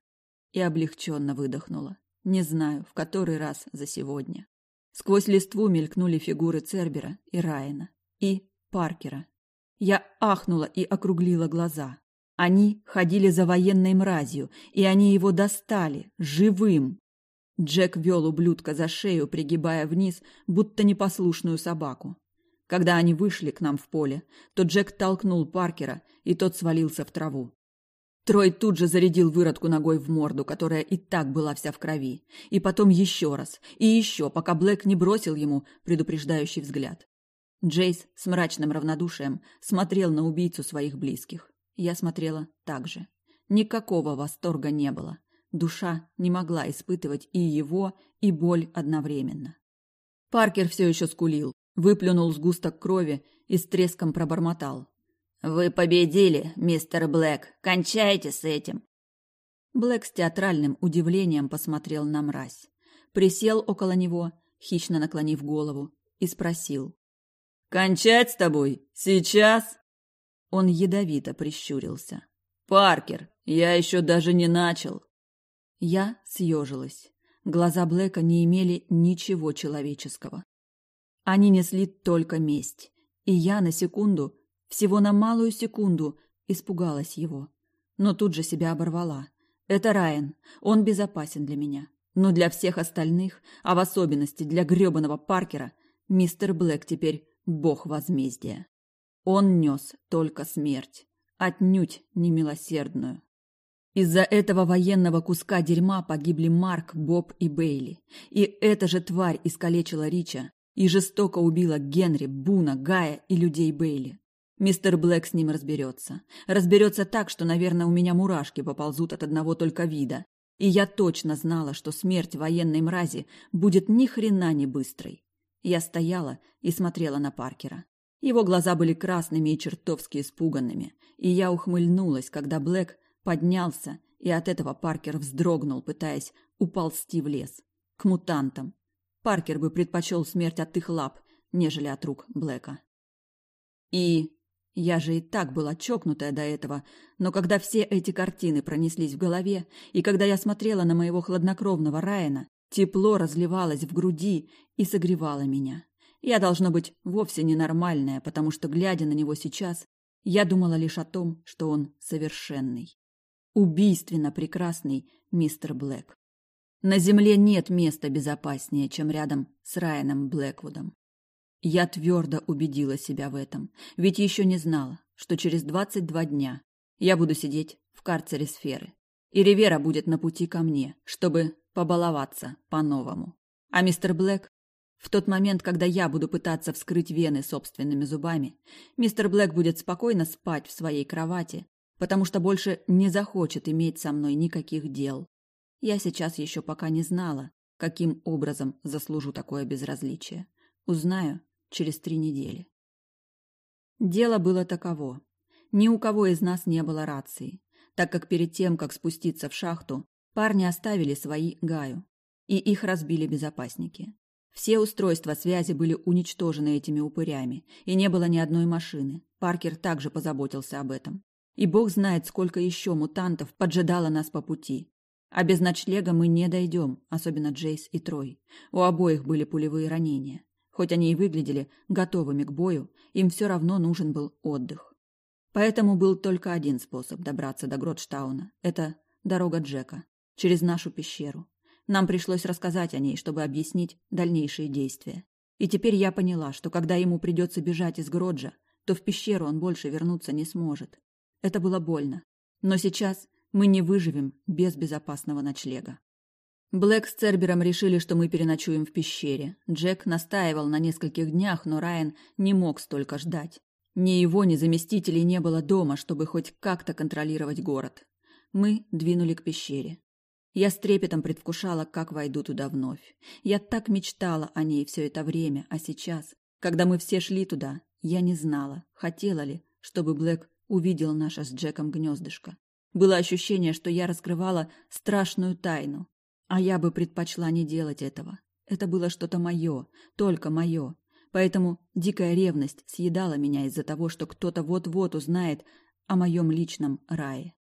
и облегченно выдохнула. Не знаю, в который раз за сегодня. Сквозь листву мелькнули фигуры Цербера и Райана, и Паркера. Я ахнула и округлила глаза. Они ходили за военной мразью, и они его достали, живым. Джек вел ублюдка за шею, пригибая вниз, будто непослушную собаку. Когда они вышли к нам в поле, то Джек толкнул Паркера, и тот свалился в траву. Трой тут же зарядил выродку ногой в морду, которая и так была вся в крови. И потом еще раз, и еще, пока Блэк не бросил ему предупреждающий взгляд. Джейс с мрачным равнодушием смотрел на убийцу своих близких. Я смотрела так же. Никакого восторга не было. Душа не могла испытывать и его, и боль одновременно. Паркер все еще скулил, выплюнул сгусток крови и с треском пробормотал. «Вы победили, мистер Блэк. Кончайте с этим». Блэк с театральным удивлением посмотрел на мразь. Присел около него, хищно наклонив голову, и спросил. «Кончать с тобой? Сейчас?» Он ядовито прищурился. «Паркер, я еще даже не начал!» Я съежилась. Глаза Блэка не имели ничего человеческого. Они несли только месть. И я на секунду, всего на малую секунду, испугалась его. Но тут же себя оборвала. Это Райан. Он безопасен для меня. Но для всех остальных, а в особенности для грёбаного Паркера, мистер Блэк теперь бог возмездия. Он нес только смерть, отнюдь не милосердную. Из-за этого военного куска дерьма погибли Марк, Боб и Бейли. И эта же тварь искалечила Рича и жестоко убила Генри, Буна, Гая и людей Бейли. Мистер Блэк с ним разберется. Разберется так, что, наверное, у меня мурашки поползут от одного только вида. И я точно знала, что смерть военной мрази будет ни хрена не быстрой. Я стояла и смотрела на Паркера. Его глаза были красными и чертовски испуганными, и я ухмыльнулась, когда Блэк Поднялся, и от этого Паркер вздрогнул, пытаясь уползти в лес. К мутантам. Паркер бы предпочел смерть от их лап, нежели от рук Блэка. И я же и так была чокнутая до этого, но когда все эти картины пронеслись в голове, и когда я смотрела на моего хладнокровного Райана, тепло разливалось в груди и согревало меня. Я, должно быть, вовсе ненормальная, потому что, глядя на него сейчас, я думала лишь о том, что он совершенный. Убийственно прекрасный мистер Блэк. На земле нет места безопаснее, чем рядом с Райаном Блэквудом. Я твердо убедила себя в этом, ведь еще не знала, что через 22 дня я буду сидеть в карцере сферы, и Ривера будет на пути ко мне, чтобы побаловаться по-новому. А мистер Блэк в тот момент, когда я буду пытаться вскрыть вены собственными зубами, мистер Блэк будет спокойно спать в своей кровати, потому что больше не захочет иметь со мной никаких дел. Я сейчас еще пока не знала, каким образом заслужу такое безразличие. Узнаю через три недели. Дело было таково. Ни у кого из нас не было рации, так как перед тем, как спуститься в шахту, парни оставили свои Гаю, и их разбили безопасники. Все устройства связи были уничтожены этими упырями, и не было ни одной машины. Паркер также позаботился об этом. И бог знает, сколько еще мутантов поджидало нас по пути. А без ночлега мы не дойдем, особенно Джейс и Трой. У обоих были пулевые ранения. Хоть они и выглядели готовыми к бою, им все равно нужен был отдых. Поэтому был только один способ добраться до Гротштауна. Это дорога Джека, через нашу пещеру. Нам пришлось рассказать о ней, чтобы объяснить дальнейшие действия. И теперь я поняла, что когда ему придется бежать из Гроджа, то в пещеру он больше вернуться не сможет. Это было больно. Но сейчас мы не выживем без безопасного ночлега. Блэк с Цербером решили, что мы переночуем в пещере. Джек настаивал на нескольких днях, но Райан не мог столько ждать. Ни его, ни заместителей не было дома, чтобы хоть как-то контролировать город. Мы двинули к пещере. Я с трепетом предвкушала, как войду туда вновь. Я так мечтала о ней все это время, а сейчас, когда мы все шли туда, я не знала, хотела ли, чтобы Блэк увидел наше с Джеком гнездышко. Было ощущение, что я раскрывала страшную тайну, а я бы предпочла не делать этого. Это было что-то мое, только мое. Поэтому дикая ревность съедала меня из-за того, что кто-то вот-вот узнает о моем личном рае.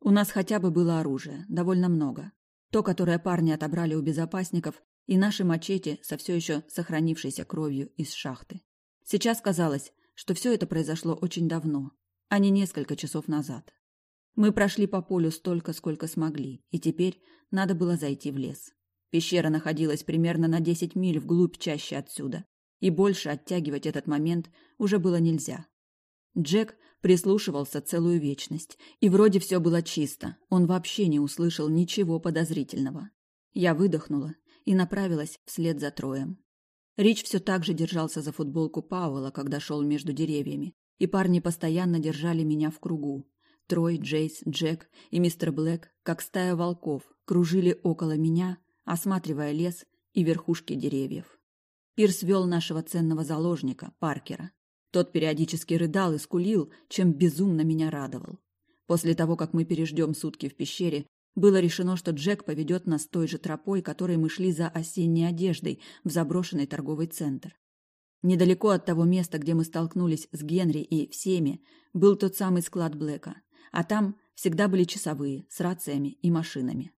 У нас хотя бы было оружие, довольно много. То, которое парни отобрали у безопасников, и наши мачете со все еще сохранившейся кровью из шахты. Сейчас казалось, что все это произошло очень давно, а не несколько часов назад. Мы прошли по полю столько, сколько смогли, и теперь надо было зайти в лес. Пещера находилась примерно на 10 миль вглубь чаще отсюда, и больше оттягивать этот момент уже было нельзя. Джек прислушивался целую вечность, и вроде все было чисто, он вообще не услышал ничего подозрительного. Я выдохнула и направилась вслед за Троем. Рич все так же держался за футболку Пауэлла, когда шел между деревьями, и парни постоянно держали меня в кругу. Трой, Джейс, Джек и мистер Блэк, как стая волков, кружили около меня, осматривая лес и верхушки деревьев. Пирс вел нашего ценного заложника, Паркера. Тот периодически рыдал и скулил, чем безумно меня радовал. После того, как мы переждем сутки в пещере, Было решено, что Джек поведет нас той же тропой, которой мы шли за осенней одеждой в заброшенный торговый центр. Недалеко от того места, где мы столкнулись с Генри и всеми, был тот самый склад Блэка, а там всегда были часовые с рациями и машинами.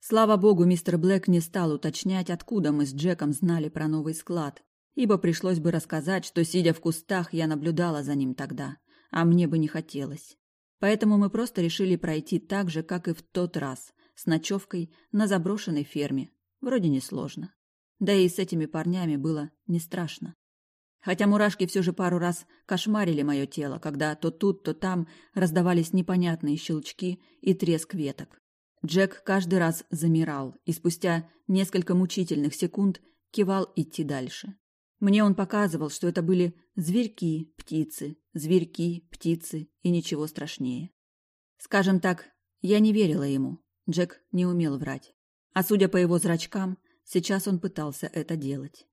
Слава богу, мистер Блэк не стал уточнять, откуда мы с Джеком знали про новый склад, ибо пришлось бы рассказать, что, сидя в кустах, я наблюдала за ним тогда, а мне бы не хотелось. Поэтому мы просто решили пройти так же, как и в тот раз, с ночевкой на заброшенной ферме. Вроде несложно. Да и с этими парнями было не страшно. Хотя мурашки все же пару раз кошмарили мое тело, когда то тут, то там раздавались непонятные щелчки и треск веток. Джек каждый раз замирал и спустя несколько мучительных секунд кивал идти дальше. Мне он показывал, что это были зверьки, птицы, зверьки, птицы и ничего страшнее. Скажем так, я не верила ему. Джек не умел врать. А судя по его зрачкам, сейчас он пытался это делать.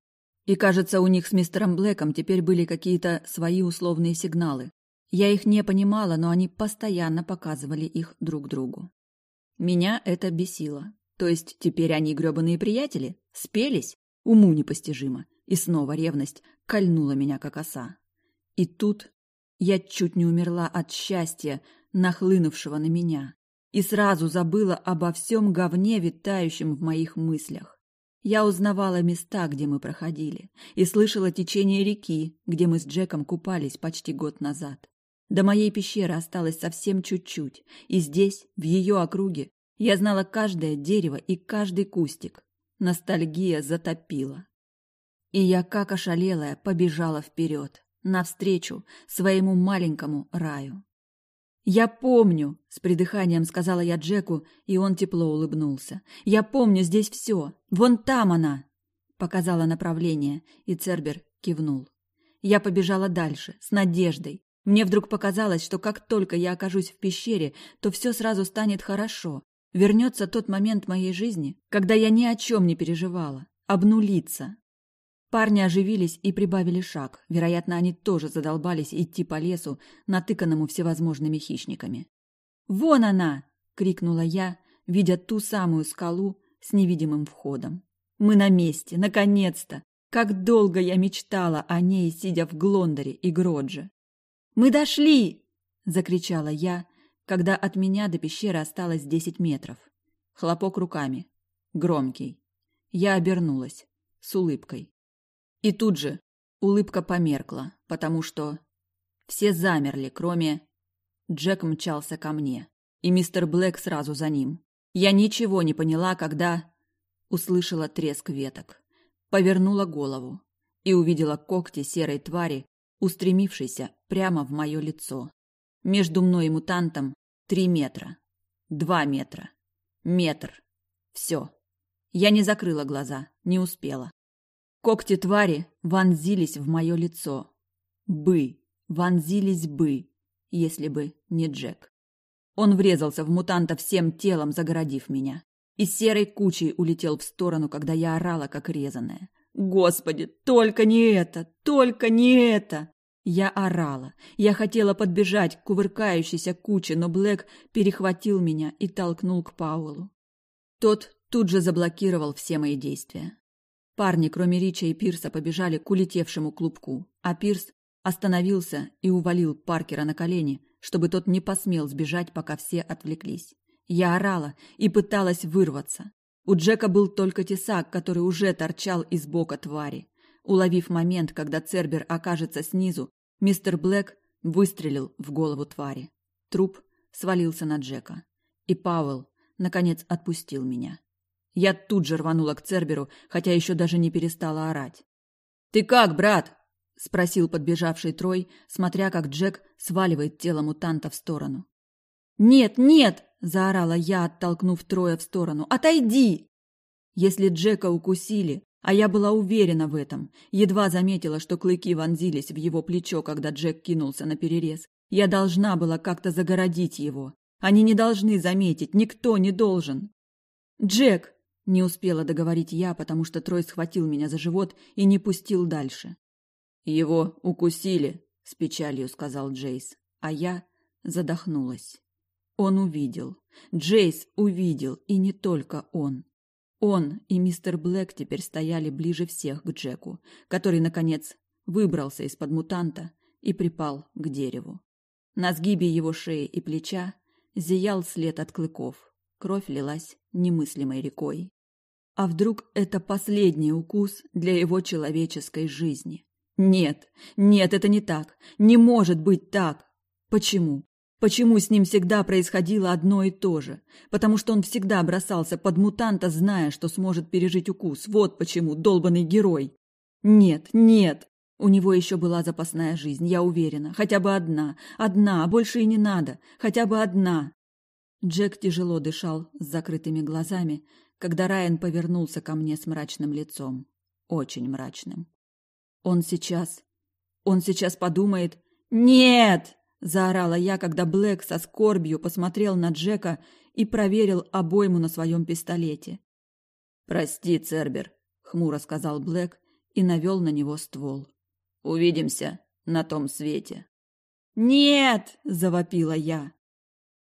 И кажется, у них с мистером Блэком теперь были какие-то свои условные сигналы. Я их не понимала, но они постоянно показывали их друг другу. Меня это бесило. То есть теперь они грёбаные приятели? Спелись? Уму непостижимо. И снова ревность кольнула меня, как оса. И тут я чуть не умерла от счастья, нахлынувшего на меня. И сразу забыла обо всем говне, витающем в моих мыслях. Я узнавала места, где мы проходили, и слышала течение реки, где мы с Джеком купались почти год назад. До моей пещеры осталось совсем чуть-чуть, и здесь, в ее округе, я знала каждое дерево и каждый кустик. Ностальгия затопила. И я, как ошалелая, побежала вперед, навстречу своему маленькому раю. «Я помню», — с придыханием сказала я Джеку, и он тепло улыбнулся. «Я помню здесь все. Вон там она!» Показала направление, и Цербер кивнул. Я побежала дальше, с надеждой. Мне вдруг показалось, что как только я окажусь в пещере, то все сразу станет хорошо. Вернется тот момент моей жизни, когда я ни о чем не переживала. Обнулиться, Парни оживились и прибавили шаг. Вероятно, они тоже задолбались идти по лесу, натыканному всевозможными хищниками. «Вон она!» — крикнула я, видя ту самую скалу с невидимым входом. «Мы на месте! Наконец-то! Как долго я мечтала о ней, сидя в Глондоре и Гродже!» «Мы дошли!» — закричала я, когда от меня до пещеры осталось десять метров. Хлопок руками. Громкий. Я обернулась. С улыбкой. И тут же улыбка померкла, потому что все замерли, кроме... Джек мчался ко мне, и мистер Блэк сразу за ним. Я ничего не поняла, когда... Услышала треск веток. Повернула голову и увидела когти серой твари, устремившейся прямо в мое лицо. Между мной и мутантом три метра. Два метра. Метр. Все. Я не закрыла глаза, не успела. Когти твари вонзились в мое лицо. Бы, вонзились бы, если бы не Джек. Он врезался в мутанта всем телом, загородив меня. И серой кучей улетел в сторону, когда я орала, как резаная. «Господи, только не это! Только не это!» Я орала. Я хотела подбежать к кувыркающейся куче, но Блэк перехватил меня и толкнул к Пауэлу. Тот тут же заблокировал все мои действия. Парни, кроме Рича и Пирса, побежали к улетевшему клубку, а Пирс остановился и увалил Паркера на колени, чтобы тот не посмел сбежать, пока все отвлеклись. Я орала и пыталась вырваться. У Джека был только тесак, который уже торчал из бока твари. Уловив момент, когда Цербер окажется снизу, мистер Блэк выстрелил в голову твари. Труп свалился на Джека. И Пауэлл, наконец, отпустил меня. Я тут же рванула к Церберу, хотя еще даже не перестала орать. «Ты как, брат?» – спросил подбежавший Трой, смотря как Джек сваливает тело мутанта в сторону. «Нет, нет!» – заорала я, оттолкнув Троя в сторону. «Отойди!» Если Джека укусили, а я была уверена в этом, едва заметила, что клыки вонзились в его плечо, когда Джек кинулся на перерез. Я должна была как-то загородить его. Они не должны заметить, никто не должен. «Джек!» Не успела договорить я, потому что Трой схватил меня за живот и не пустил дальше. «Его укусили», — с печалью сказал Джейс, а я задохнулась. Он увидел. Джейс увидел, и не только он. Он и мистер Блэк теперь стояли ближе всех к Джеку, который, наконец, выбрался из-под мутанта и припал к дереву. На сгибе его шеи и плеча зиял след от клыков. Кровь лилась немыслимой рекой. А вдруг это последний укус для его человеческой жизни? Нет, нет, это не так. Не может быть так. Почему? Почему с ним всегда происходило одно и то же? Потому что он всегда бросался под мутанта, зная, что сможет пережить укус. Вот почему, долбанный герой. Нет, нет. У него еще была запасная жизнь, я уверена. Хотя бы одна. Одна, больше и не надо. Хотя бы одна. Джек тяжело дышал с закрытыми глазами, когда Райан повернулся ко мне с мрачным лицом. Очень мрачным. Он сейчас... Он сейчас подумает... «Нет!» – заорала я, когда Блэк со скорбью посмотрел на Джека и проверил обойму на своем пистолете. «Прости, Цербер», – хмуро сказал Блэк и навел на него ствол. «Увидимся на том свете». «Нет!» – завопила я.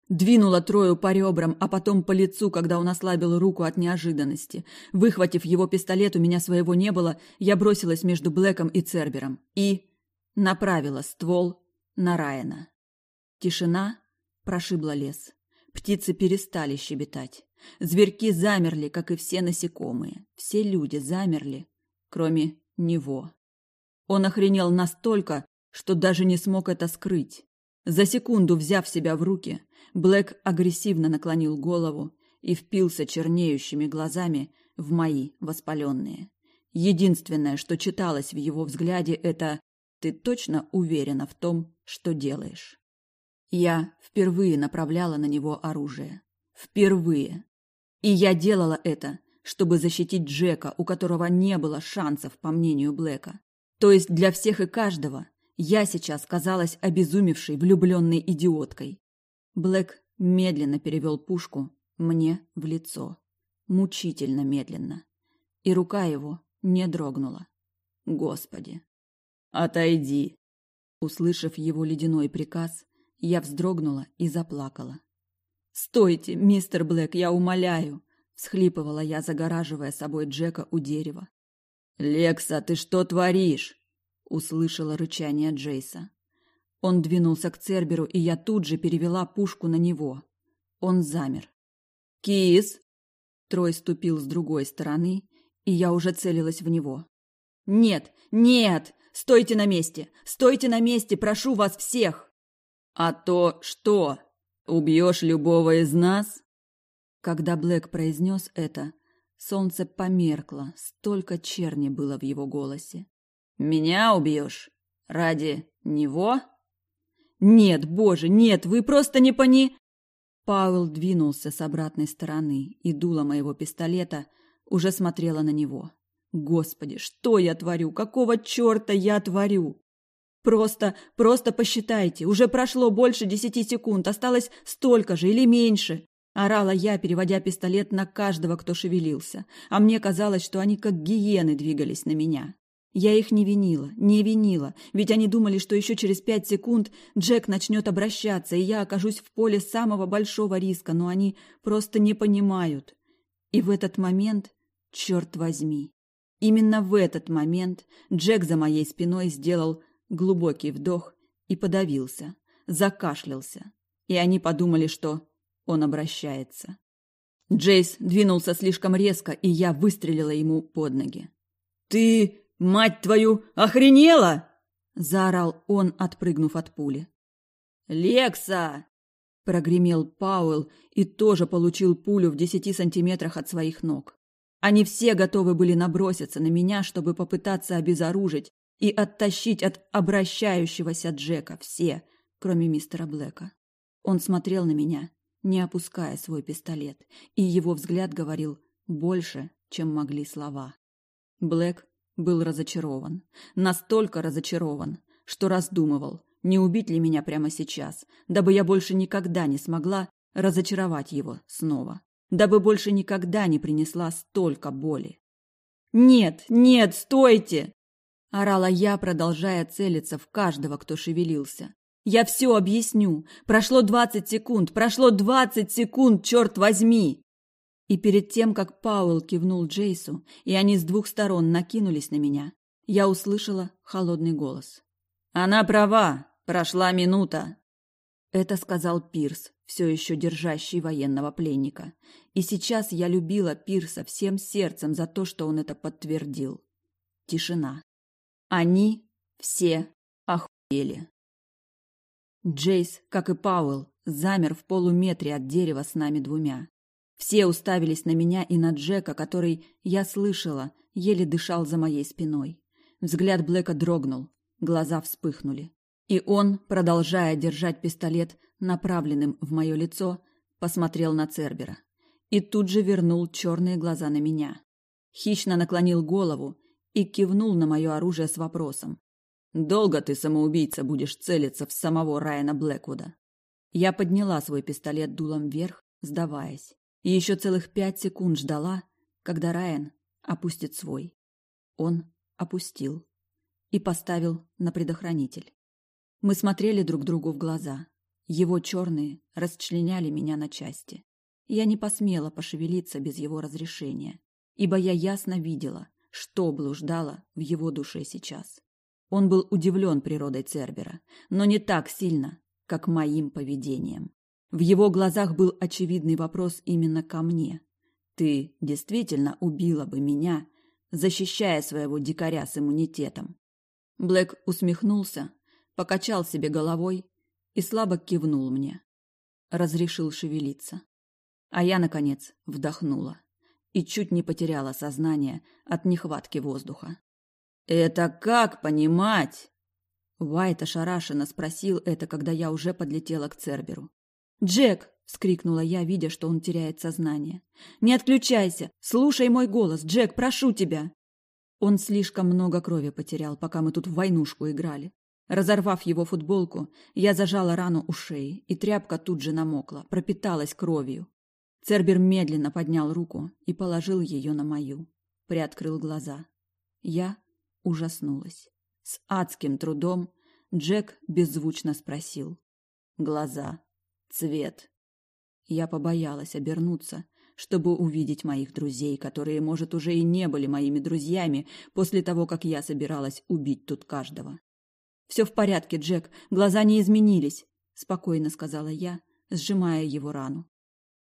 Двинула Трою по ребрам, а потом по лицу, когда он ослабил руку от неожиданности. Выхватив его пистолет, у меня своего не было, я бросилась между Блэком и Цербером и направила ствол на Райана. Тишина прошибла лес. Птицы перестали щебетать. Зверьки замерли, как и все насекомые. Все люди замерли, кроме него. Он охренел настолько, что даже не смог это скрыть. За секунду, взяв себя в руки, Блэк агрессивно наклонил голову и впился чернеющими глазами в мои воспаленные. Единственное, что читалось в его взгляде, это «ты точно уверена в том, что делаешь». Я впервые направляла на него оружие. Впервые. И я делала это, чтобы защитить Джека, у которого не было шансов, по мнению Блэка. То есть для всех и каждого я сейчас казалась обезумевшей, влюбленной идиоткой. Блэк медленно перевел пушку мне в лицо. Мучительно медленно. И рука его не дрогнула. Господи! «Отойди!» Услышав его ледяной приказ, я вздрогнула и заплакала. «Стойте, мистер Блэк, я умоляю!» — всхлипывала я, загораживая собой Джека у дерева. «Лекса, ты что творишь?» Услышала рычание Джейса. Он двинулся к Церберу, и я тут же перевела пушку на него. Он замер. «Кис!» Трой ступил с другой стороны, и я уже целилась в него. «Нет! Нет! Стойте на месте! Стойте на месте! Прошу вас всех!» «А то что? Убьешь любого из нас?» Когда Блэк произнес это, солнце померкло, столько черни было в его голосе. Меня убьешь? Ради него? Нет, боже, нет, вы просто не пони... Пауэлл двинулся с обратной стороны, и дуло моего пистолета уже смотрела на него. Господи, что я творю? Какого черта я творю? Просто, просто посчитайте, уже прошло больше десяти секунд, осталось столько же или меньше. Орала я, переводя пистолет на каждого, кто шевелился, а мне казалось, что они как гиены двигались на меня. Я их не винила, не винила, ведь они думали, что еще через пять секунд Джек начнет обращаться, и я окажусь в поле самого большого риска, но они просто не понимают. И в этот момент, черт возьми, именно в этот момент Джек за моей спиной сделал глубокий вдох и подавился, закашлялся, и они подумали, что он обращается. Джейс двинулся слишком резко, и я выстрелила ему под ноги. «Ты...» «Мать твою, охренела!» – заорал он, отпрыгнув от пули. «Лекса!» – прогремел Пауэлл и тоже получил пулю в десяти сантиметрах от своих ног. Они все готовы были наброситься на меня, чтобы попытаться обезоружить и оттащить от обращающегося Джека все, кроме мистера Блэка. Он смотрел на меня, не опуская свой пистолет, и его взгляд говорил больше, чем могли слова. Блэк был разочарован. Настолько разочарован, что раздумывал, не убить ли меня прямо сейчас, дабы я больше никогда не смогла разочаровать его снова, дабы больше никогда не принесла столько боли. «Нет, нет, стойте!» – орала я, продолжая целиться в каждого, кто шевелился. Я все объясню. Прошло двадцать секунд, прошло двадцать секунд, черт возьми!» И перед тем, как Пауэлл кивнул Джейсу, и они с двух сторон накинулись на меня, я услышала холодный голос. «Она права. Прошла минута». Это сказал Пирс, все еще держащий военного пленника. И сейчас я любила Пирса всем сердцем за то, что он это подтвердил. Тишина. Они все охуели. Джейс, как и Пауэлл, замер в полуметре от дерева с нами двумя. Все уставились на меня и на Джека, который, я слышала, еле дышал за моей спиной. Взгляд Блэка дрогнул, глаза вспыхнули. И он, продолжая держать пистолет направленным в мое лицо, посмотрел на Цербера. И тут же вернул черные глаза на меня. Хищно наклонил голову и кивнул на мое оружие с вопросом. «Долго ты, самоубийца, будешь целиться в самого Райана Блэквуда?» Я подняла свой пистолет дулом вверх, сдаваясь и еще целых пять секунд ждала, когда Райан опустит свой. Он опустил и поставил на предохранитель. Мы смотрели друг другу в глаза. Его черные расчленяли меня на части. Я не посмела пошевелиться без его разрешения, ибо я ясно видела, что блуждало в его душе сейчас. Он был удивлен природой Цербера, но не так сильно, как моим поведением. В его глазах был очевидный вопрос именно ко мне. Ты действительно убила бы меня, защищая своего дикаря с иммунитетом. Блэк усмехнулся, покачал себе головой и слабо кивнул мне. Разрешил шевелиться. А я, наконец, вдохнула и чуть не потеряла сознание от нехватки воздуха. «Это как понимать?» Уайт ошарашенно спросил это, когда я уже подлетела к Церберу. «Джек!» — вскрикнула я, видя, что он теряет сознание. «Не отключайся! Слушай мой голос! Джек, прошу тебя!» Он слишком много крови потерял, пока мы тут в войнушку играли. Разорвав его футболку, я зажала рану у шеи, и тряпка тут же намокла, пропиталась кровью. Цербер медленно поднял руку и положил ее на мою. Приоткрыл глаза. Я ужаснулась. С адским трудом Джек беззвучно спросил. «Глаза цвет. Я побоялась обернуться, чтобы увидеть моих друзей, которые, может, уже и не были моими друзьями после того, как я собиралась убить тут каждого. «Все в порядке, Джек, глаза не изменились», — спокойно сказала я, сжимая его рану.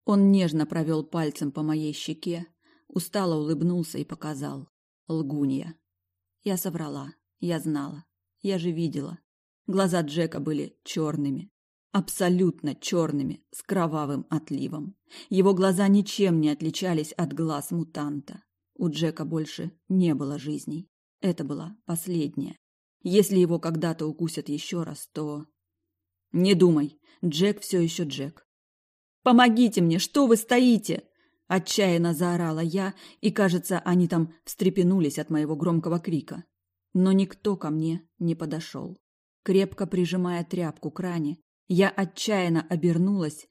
Он нежно провел пальцем по моей щеке, устало улыбнулся и показал. Лгунья. Я соврала, я знала, я же видела. Глаза Джека были черными, абсолютно черными, с кровавым отливом. Его глаза ничем не отличались от глаз мутанта. У Джека больше не было жизней. Это была последняя. Если его когда-то укусят еще раз, то... Не думай, Джек все еще Джек. «Помогите мне! Что вы стоите?» Отчаянно заорала я, и, кажется, они там встрепенулись от моего громкого крика. Но никто ко мне не подошел. Крепко прижимая тряпку к ране, я отчаянно обернулась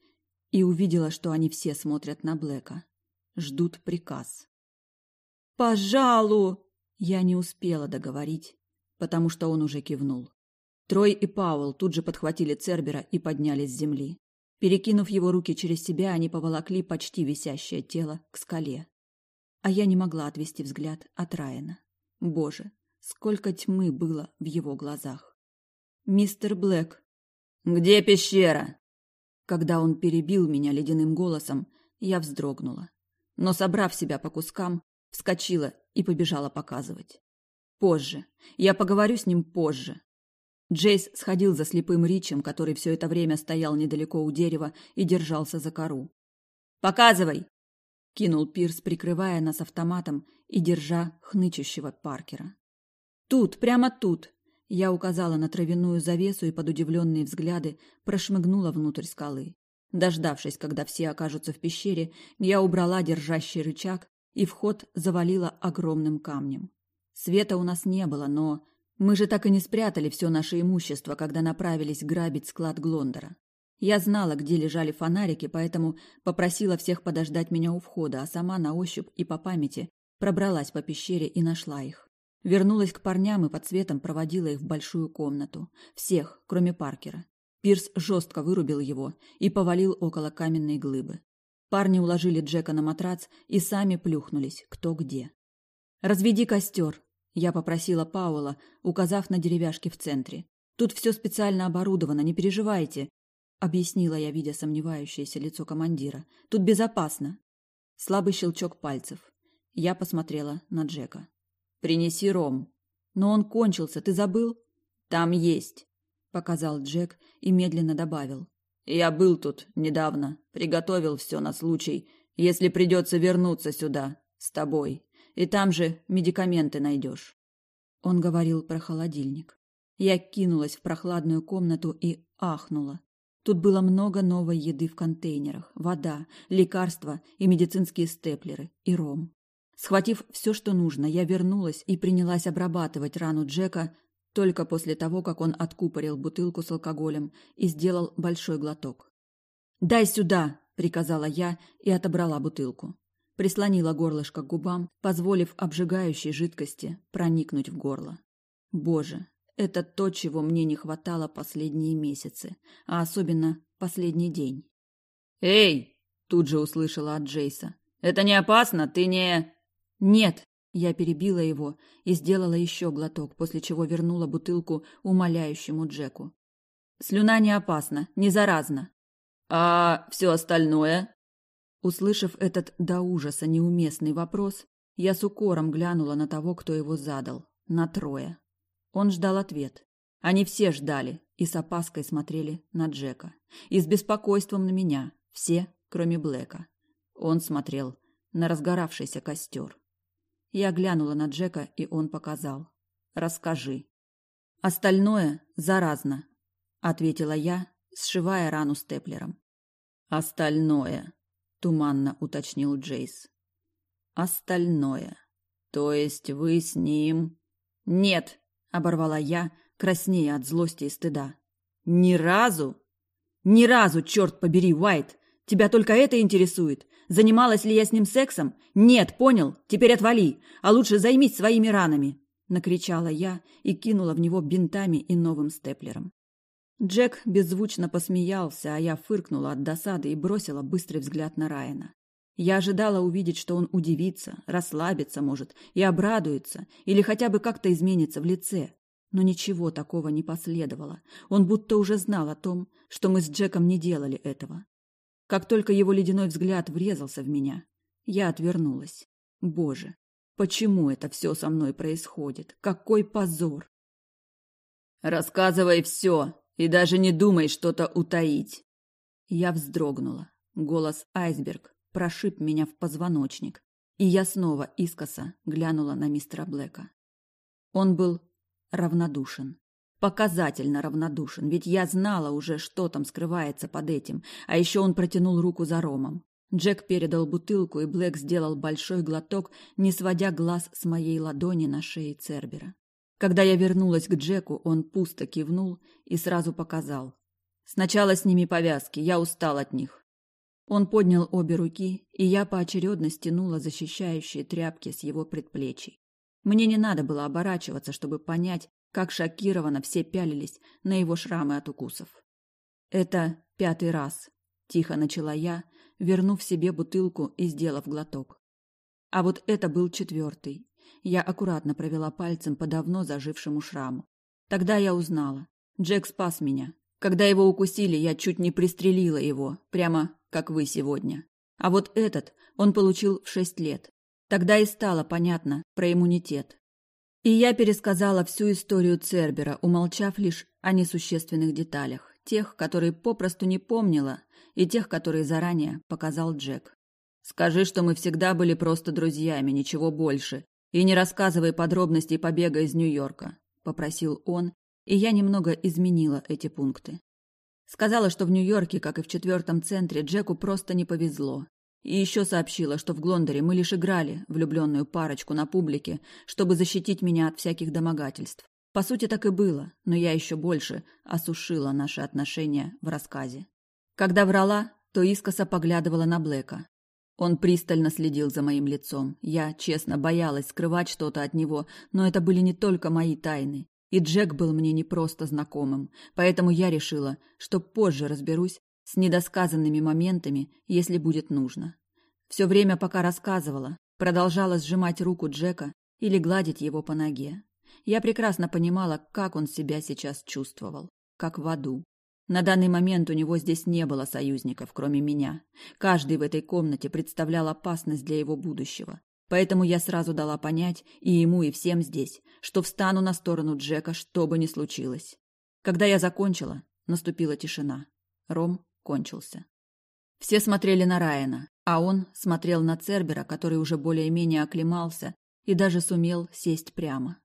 и увидела, что они все смотрят на Блэка. Ждут приказ. «Пожалуй!» Я не успела договорить, потому что он уже кивнул. Трой и Пауэлл тут же подхватили Цербера и поднялись с земли. Перекинув его руки через себя, они поволокли почти висящее тело к скале. А я не могла отвести взгляд от Райана. Боже, сколько тьмы было в его глазах. «Мистер Блэк», «Где пещера?» Когда он перебил меня ледяным голосом, я вздрогнула. Но, собрав себя по кускам, вскочила и побежала показывать. Позже. Я поговорю с ним позже. Джейс сходил за слепым Ричем, который все это время стоял недалеко у дерева и держался за кору. «Показывай!» — кинул Пирс, прикрывая нас автоматом и держа хнычущего Паркера. «Тут, прямо тут!» Я указала на травяную завесу и под удивленные взгляды прошмыгнула внутрь скалы. Дождавшись, когда все окажутся в пещере, я убрала держащий рычаг и вход завалила огромным камнем. Света у нас не было, но мы же так и не спрятали все наше имущество, когда направились грабить склад Глондора. Я знала, где лежали фонарики, поэтому попросила всех подождать меня у входа, а сама на ощупь и по памяти пробралась по пещере и нашла их. Вернулась к парням и под светом проводила их в большую комнату. Всех, кроме Паркера. Пирс жестко вырубил его и повалил около каменной глыбы. Парни уложили Джека на матрац и сами плюхнулись, кто где. «Разведи костер», — я попросила Пауэлла, указав на деревяшки в центре. «Тут все специально оборудовано, не переживайте», — объяснила я, видя сомневающееся лицо командира. «Тут безопасно». Слабый щелчок пальцев. Я посмотрела на Джека. «Принеси ром». «Но он кончился, ты забыл?» «Там есть», — показал Джек и медленно добавил. «Я был тут недавно, приготовил все на случай, если придется вернуться сюда, с тобой, и там же медикаменты найдешь». Он говорил про холодильник. Я кинулась в прохладную комнату и ахнула. Тут было много новой еды в контейнерах, вода, лекарства и медицинские степлеры, и ром. Схватив все, что нужно, я вернулась и принялась обрабатывать рану Джека только после того, как он откупорил бутылку с алкоголем и сделал большой глоток. «Дай сюда!» – приказала я и отобрала бутылку. Прислонила горлышко к губам, позволив обжигающей жидкости проникнуть в горло. Боже, это то, чего мне не хватало последние месяцы, а особенно последний день. «Эй!» – тут же услышала от Джейса. «Это не опасно? Ты не...» «Нет!» Я перебила его и сделала еще глоток, после чего вернула бутылку умоляющему Джеку. «Слюна не опасна, не заразна». «А все остальное?» Услышав этот до ужаса неуместный вопрос, я с укором глянула на того, кто его задал, на Троя. Он ждал ответ. Они все ждали и с опаской смотрели на Джека. И с беспокойством на меня, все, кроме Блэка. Он смотрел на разгоравшийся костер. Я глянула на Джека, и он показал. «Расскажи». «Остальное заразно», — ответила я, сшивая рану степлером. «Остальное», — туманно уточнил Джейс. «Остальное. То есть вы с ним...» «Нет», — оборвала я, краснея от злости и стыда. «Ни разу?» «Ни разу, черт побери, Уайт! Тебя только это интересует? Занималась ли я с ним сексом? Нет, понял. Теперь отвали. А лучше займись своими ранами, накричала я и кинула в него бинтами и новым степлером. Джек беззвучно посмеялся, а я фыркнула от досады и бросила быстрый взгляд на Райана. Я ожидала увидеть, что он удивится, расслабится, может, и обрадуется, или хотя бы как-то изменится в лице. Но ничего такого не последовало. Он будто уже знал о том, что мы с Джеком не делали этого. Как только его ледяной взгляд врезался в меня, я отвернулась. Боже, почему это все со мной происходит? Какой позор! Рассказывай все, и даже не думай что-то утаить. Я вздрогнула. Голос айсберг прошиб меня в позвоночник, и я снова искоса глянула на мистера Блэка. Он был равнодушен. Показательно равнодушен, ведь я знала уже, что там скрывается под этим, а еще он протянул руку за ромом. Джек передал бутылку, и Блэк сделал большой глоток, не сводя глаз с моей ладони на шее Цербера. Когда я вернулась к Джеку, он пусто кивнул и сразу показал. «Сначала сними повязки, я устал от них». Он поднял обе руки, и я поочередно стянула защищающие тряпки с его предплечий. Мне не надо было оборачиваться, чтобы понять, как шокированно все пялились на его шрамы от укусов. «Это пятый раз», — тихо начала я, вернув себе бутылку и сделав глоток. А вот это был четвертый. Я аккуратно провела пальцем по давно зажившему шраму. Тогда я узнала. Джек спас меня. Когда его укусили, я чуть не пристрелила его, прямо как вы сегодня. А вот этот он получил в шесть лет. Тогда и стало понятно про иммунитет. И я пересказала всю историю Цербера, умолчав лишь о несущественных деталях, тех, которые попросту не помнила, и тех, которые заранее показал Джек. «Скажи, что мы всегда были просто друзьями, ничего больше, и не рассказывай подробностей побега из Нью-Йорка», — попросил он, и я немного изменила эти пункты. Сказала, что в Нью-Йорке, как и в четвертом центре, Джеку просто не повезло, и еще сообщила, что в Глондоре мы лишь играли влюбленную парочку на публике, чтобы защитить меня от всяких домогательств. По сути, так и было, но я еще больше осушила наши отношения в рассказе. Когда врала, то искоса поглядывала на Блэка. Он пристально следил за моим лицом. Я, честно, боялась скрывать что-то от него, но это были не только мои тайны. И Джек был мне не просто знакомым, поэтому я решила, что позже разберусь с недосказанными моментами, если будет нужно. Все время, пока рассказывала, продолжала сжимать руку Джека или гладить его по ноге. Я прекрасно понимала, как он себя сейчас чувствовал, как в аду. На данный момент у него здесь не было союзников, кроме меня. Каждый в этой комнате представлял опасность для его будущего. Поэтому я сразу дала понять и ему, и всем здесь, что встану на сторону Джека, что бы ни случилось. Когда я закончила, наступила тишина. Ром кончился. Все смотрели на Райана, а он смотрел на Цербера, который уже более-менее оклемался и даже сумел сесть прямо.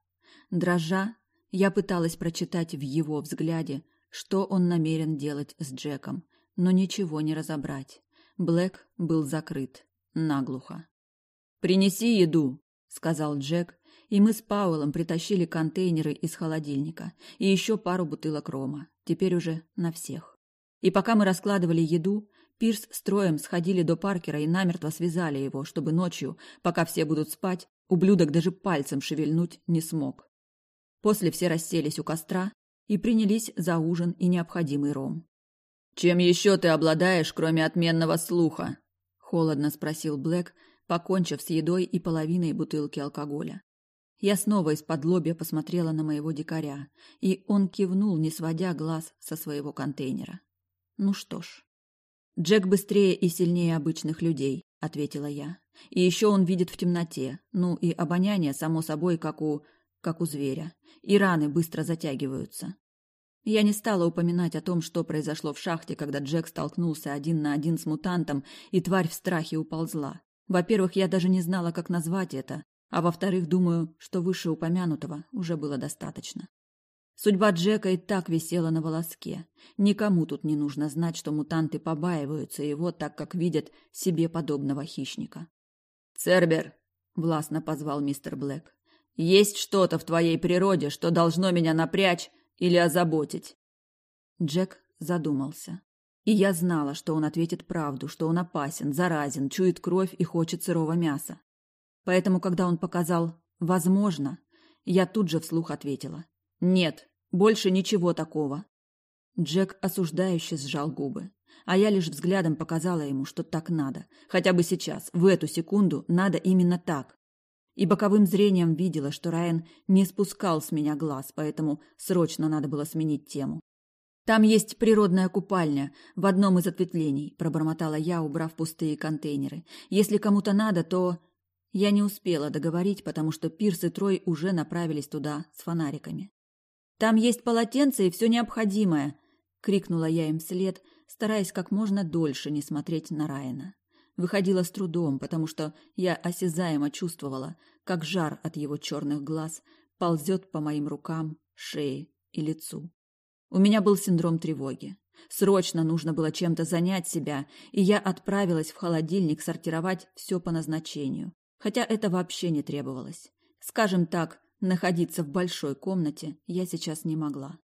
Дрожа, я пыталась прочитать в его взгляде, что он намерен делать с Джеком, но ничего не разобрать. Блэк был закрыт. Наглухо. «Принеси еду», — сказал Джек, и мы с Пауэлом притащили контейнеры из холодильника и еще пару бутылок рома, теперь уже на всех. И пока мы раскладывали еду, Пирс с Троем сходили до Паркера и намертво связали его, чтобы ночью, пока все будут спать, ублюдок даже пальцем шевельнуть не смог. После все расселись у костра и принялись за ужин и необходимый ром. «Чем еще ты обладаешь, кроме отменного слуха?» – холодно спросил Блэк, покончив с едой и половиной бутылки алкоголя. Я снова из-под лобья посмотрела на моего дикаря, и он кивнул, не сводя глаз со своего контейнера. «Ну что ж». «Джек быстрее и сильнее обычных людей», — ответила я. «И еще он видит в темноте, ну и обоняние, само собой, как у как у зверя, и раны быстро затягиваются. Я не стала упоминать о том, что произошло в шахте, когда Джек столкнулся один на один с мутантом, и тварь в страхе уползла. Во-первых, я даже не знала, как назвать это, а во-вторых, думаю, что вышеупомянутого уже было достаточно. Судьба Джека и так висела на волоске. Никому тут не нужно знать, что мутанты побаиваются его, так как видят себе подобного хищника. «Цербер!» — властно позвал мистер Блэк. Есть что-то в твоей природе, что должно меня напрячь или озаботить. Джек задумался. И я знала, что он ответит правду, что он опасен, заразен, чует кровь и хочет сырого мяса. Поэтому, когда он показал «возможно», я тут же вслух ответила «нет, больше ничего такого». Джек осуждающе сжал губы, а я лишь взглядом показала ему, что так надо. Хотя бы сейчас, в эту секунду, надо именно так и боковым зрением видела, что Райан не спускал с меня глаз, поэтому срочно надо было сменить тему. «Там есть природная купальня в одном из ответвлений», – пробормотала я, убрав пустые контейнеры. «Если кому-то надо, то...» Я не успела договорить, потому что Пирс и Трой уже направились туда с фонариками. «Там есть полотенце и все необходимое!» – крикнула я им вслед, стараясь как можно дольше не смотреть на Райана выходила с трудом, потому что я осязаемо чувствовала, как жар от его черных глаз ползет по моим рукам, шее и лицу. У меня был синдром тревоги. Срочно нужно было чем-то занять себя, и я отправилась в холодильник сортировать все по назначению. Хотя это вообще не требовалось. Скажем так, находиться в большой комнате я сейчас не могла.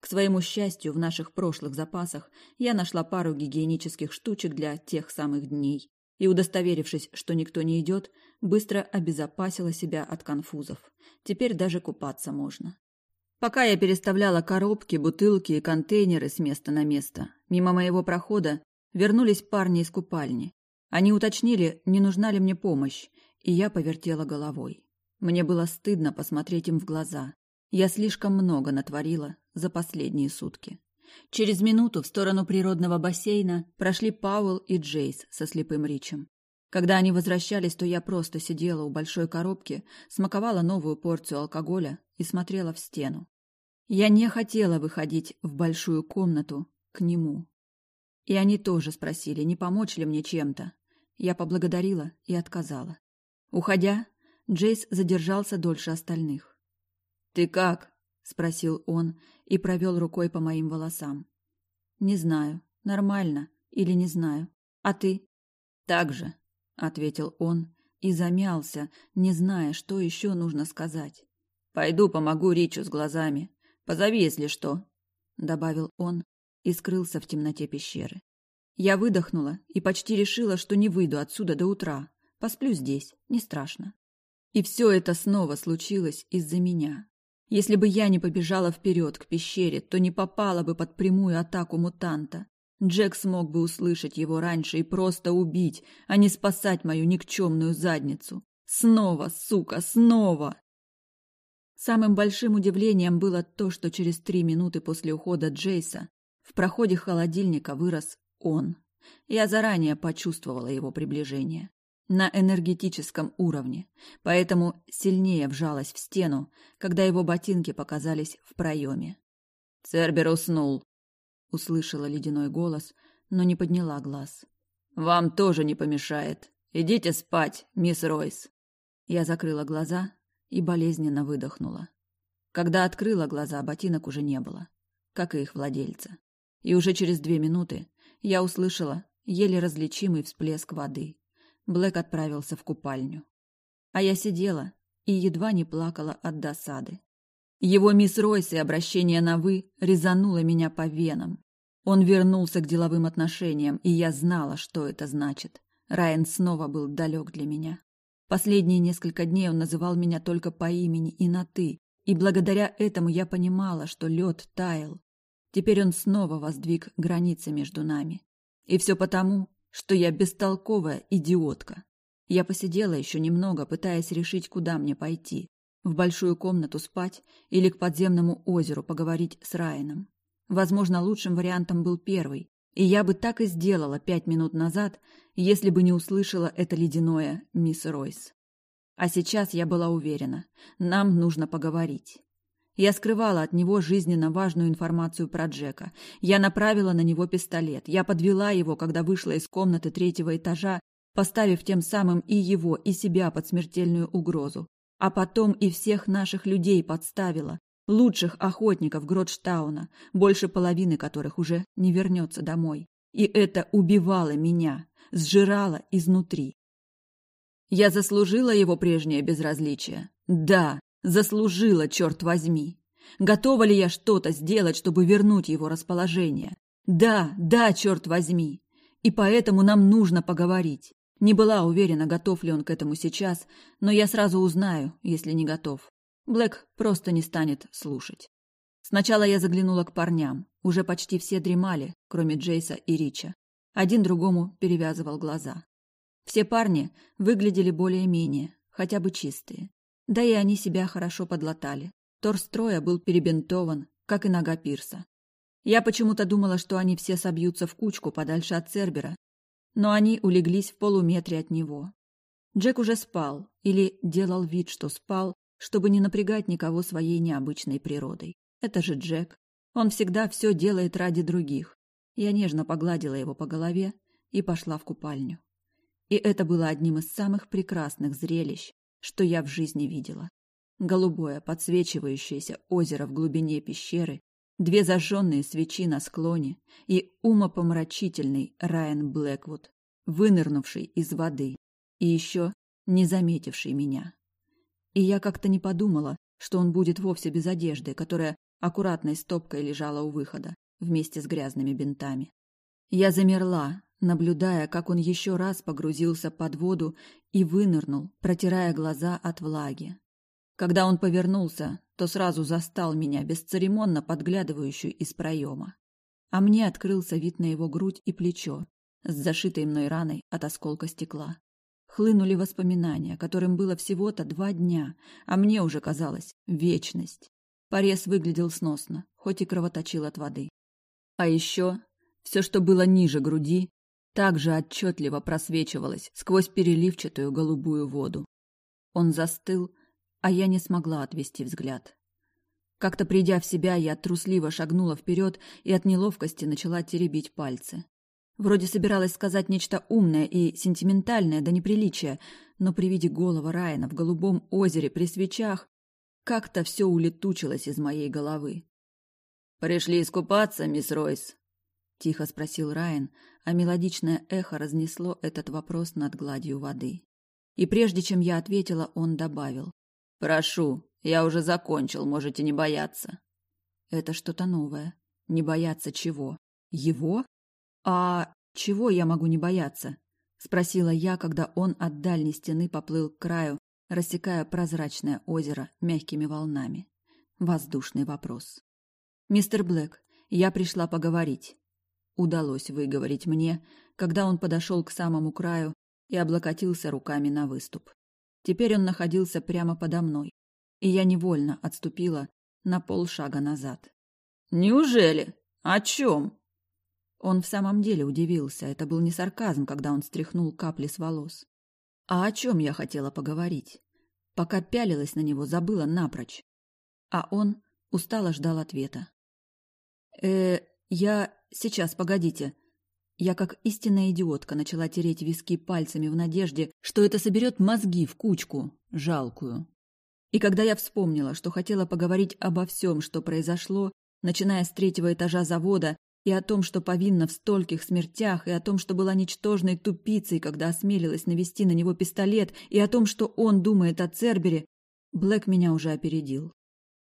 К своему счастью, в наших прошлых запасах я нашла пару гигиенических штучек для тех самых дней и, удостоверившись, что никто не идет, быстро обезопасила себя от конфузов. Теперь даже купаться можно. Пока я переставляла коробки, бутылки и контейнеры с места на место, мимо моего прохода вернулись парни из купальни. Они уточнили, не нужна ли мне помощь, и я повертела головой. Мне было стыдно посмотреть им в глаза. Я слишком много натворила за последние сутки. Через минуту в сторону природного бассейна прошли Пауэлл и Джейс со слепым Ричем. Когда они возвращались, то я просто сидела у большой коробки, смаковала новую порцию алкоголя и смотрела в стену. Я не хотела выходить в большую комнату к нему. И они тоже спросили, не помочь ли мне чем-то. Я поблагодарила и отказала. Уходя, Джейс задержался дольше остальных. «Ты как?» — спросил он и провел рукой по моим волосам. «Не знаю, нормально или не знаю. А ты?» «Так же», — ответил он и замялся, не зная, что еще нужно сказать. «Пойду помогу Ричу с глазами. Позови, если что», — добавил он и скрылся в темноте пещеры. Я выдохнула и почти решила, что не выйду отсюда до утра. Посплю здесь, не страшно. И все это снова случилось из-за меня. Если бы я не побежала вперед к пещере, то не попала бы под прямую атаку мутанта. Джек смог бы услышать его раньше и просто убить, а не спасать мою никчемную задницу. Снова, сука, снова! Самым большим удивлением было то, что через три минуты после ухода Джейса в проходе холодильника вырос он. Я заранее почувствовала его приближение. На энергетическом уровне, поэтому сильнее вжалась в стену, когда его ботинки показались в проеме. «Цербер уснул», — услышала ледяной голос, но не подняла глаз. «Вам тоже не помешает. Идите спать, мисс Ройс». Я закрыла глаза и болезненно выдохнула. Когда открыла глаза, ботинок уже не было, как и их владельца. И уже через две минуты я услышала еле различимый всплеск воды. Блэк отправился в купальню. А я сидела и едва не плакала от досады. Его мисс Ройс и обращение на «вы» резануло меня по венам. Он вернулся к деловым отношениям, и я знала, что это значит. Райан снова был далек для меня. Последние несколько дней он называл меня только по имени и на «ты», и благодаря этому я понимала, что лед таял. Теперь он снова воздвиг границы между нами. И все потому, что я бестолковая идиотка. Я посидела еще немного, пытаясь решить, куда мне пойти. В большую комнату спать или к подземному озеру поговорить с Райаном. Возможно, лучшим вариантом был первый, и я бы так и сделала пять минут назад, если бы не услышала это ледяное мисс Ройс. А сейчас я была уверена, нам нужно поговорить. Я скрывала от него жизненно важную информацию про Джека. Я направила на него пистолет. Я подвела его, когда вышла из комнаты третьего этажа, поставив тем самым и его, и себя под смертельную угрозу. А потом и всех наших людей подставила, лучших охотников Гротштауна, больше половины которых уже не вернется домой. И это убивало меня, сжирало изнутри. Я заслужила его прежнее безразличие. Да, заслужила, черт возьми. Готова ли я что-то сделать, чтобы вернуть его расположение? Да, да, черт возьми. И поэтому нам нужно поговорить. Не была уверена, готов ли он к этому сейчас, но я сразу узнаю, если не готов. Блэк просто не станет слушать. Сначала я заглянула к парням. Уже почти все дремали, кроме Джейса и Рича. Один другому перевязывал глаза. Все парни выглядели более-менее, хотя бы чистые. Да и они себя хорошо подлатали. Торс Троя был перебинтован, как и нога Пирса. Я почему-то думала, что они все собьются в кучку подальше от Цербера, но они улеглись в полуметре от него. Джек уже спал, или делал вид, что спал, чтобы не напрягать никого своей необычной природой. Это же Джек. Он всегда все делает ради других. Я нежно погладила его по голове и пошла в купальню. И это было одним из самых прекрасных зрелищ, что я в жизни видела. Голубое, подсвечивающееся озеро в глубине пещеры, две зажженные свечи на склоне и умопомрачительный Райан Блэквуд, вынырнувший из воды и еще не заметивший меня. И я как-то не подумала, что он будет вовсе без одежды, которая аккуратной стопкой лежала у выхода, вместе с грязными бинтами. Я замерла, наблюдая, как он еще раз погрузился под воду и вынырнул, протирая глаза от влаги. Когда он повернулся, то сразу застал меня, бесцеремонно подглядывающую из проема. А мне открылся вид на его грудь и плечо с зашитой мной раной от осколка стекла. Хлынули воспоминания, которым было всего-то два дня, а мне уже казалось вечность. Порез выглядел сносно, хоть и кровоточил от воды. А еще все, что было ниже груди, также отчетливо просвечивалось сквозь переливчатую голубую воду. Он застыл, а я не смогла отвести взгляд. Как-то придя в себя, я трусливо шагнула вперед и от неловкости начала теребить пальцы. Вроде собиралась сказать нечто умное и сентиментальное до неприличия, но при виде голого Райана в голубом озере при свечах как-то все улетучилось из моей головы. «Пришли искупаться, мисс Ройс?» — тихо спросил Райан, а мелодичное эхо разнесло этот вопрос над гладью воды. И прежде чем я ответила, он добавил. «Прошу, я уже закончил, можете не бояться». Это что-то новое. Не бояться чего? Его? А Чего я могу не бояться? Спросила я, когда он от дальней стены поплыл к краю, рассекая прозрачное озеро мягкими волнами. Воздушный вопрос. «Мистер Блэк, я пришла поговорить». Удалось выговорить мне, когда он подошел к самому краю и облокотился руками на выступ. Теперь он находился прямо подо мной, и я невольно отступила на полшага назад. «Неужели? О чем?» Он в самом деле удивился. Это был не сарказм, когда он стряхнул капли с волос. А о чем я хотела поговорить? Пока пялилась на него, забыла напрочь. А он устало ждал ответа. э я... Сейчас, погодите. Я, как истинная идиотка, начала тереть виски пальцами в надежде, что это соберет мозги в кучку, жалкую. И когда я вспомнила, что хотела поговорить обо всем, что произошло, начиная с третьего этажа завода, и о том, что повинна в стольких смертях, и о том, что была ничтожной тупицей, когда осмелилась навести на него пистолет, и о том, что он думает о Цербере, Блэк меня уже опередил.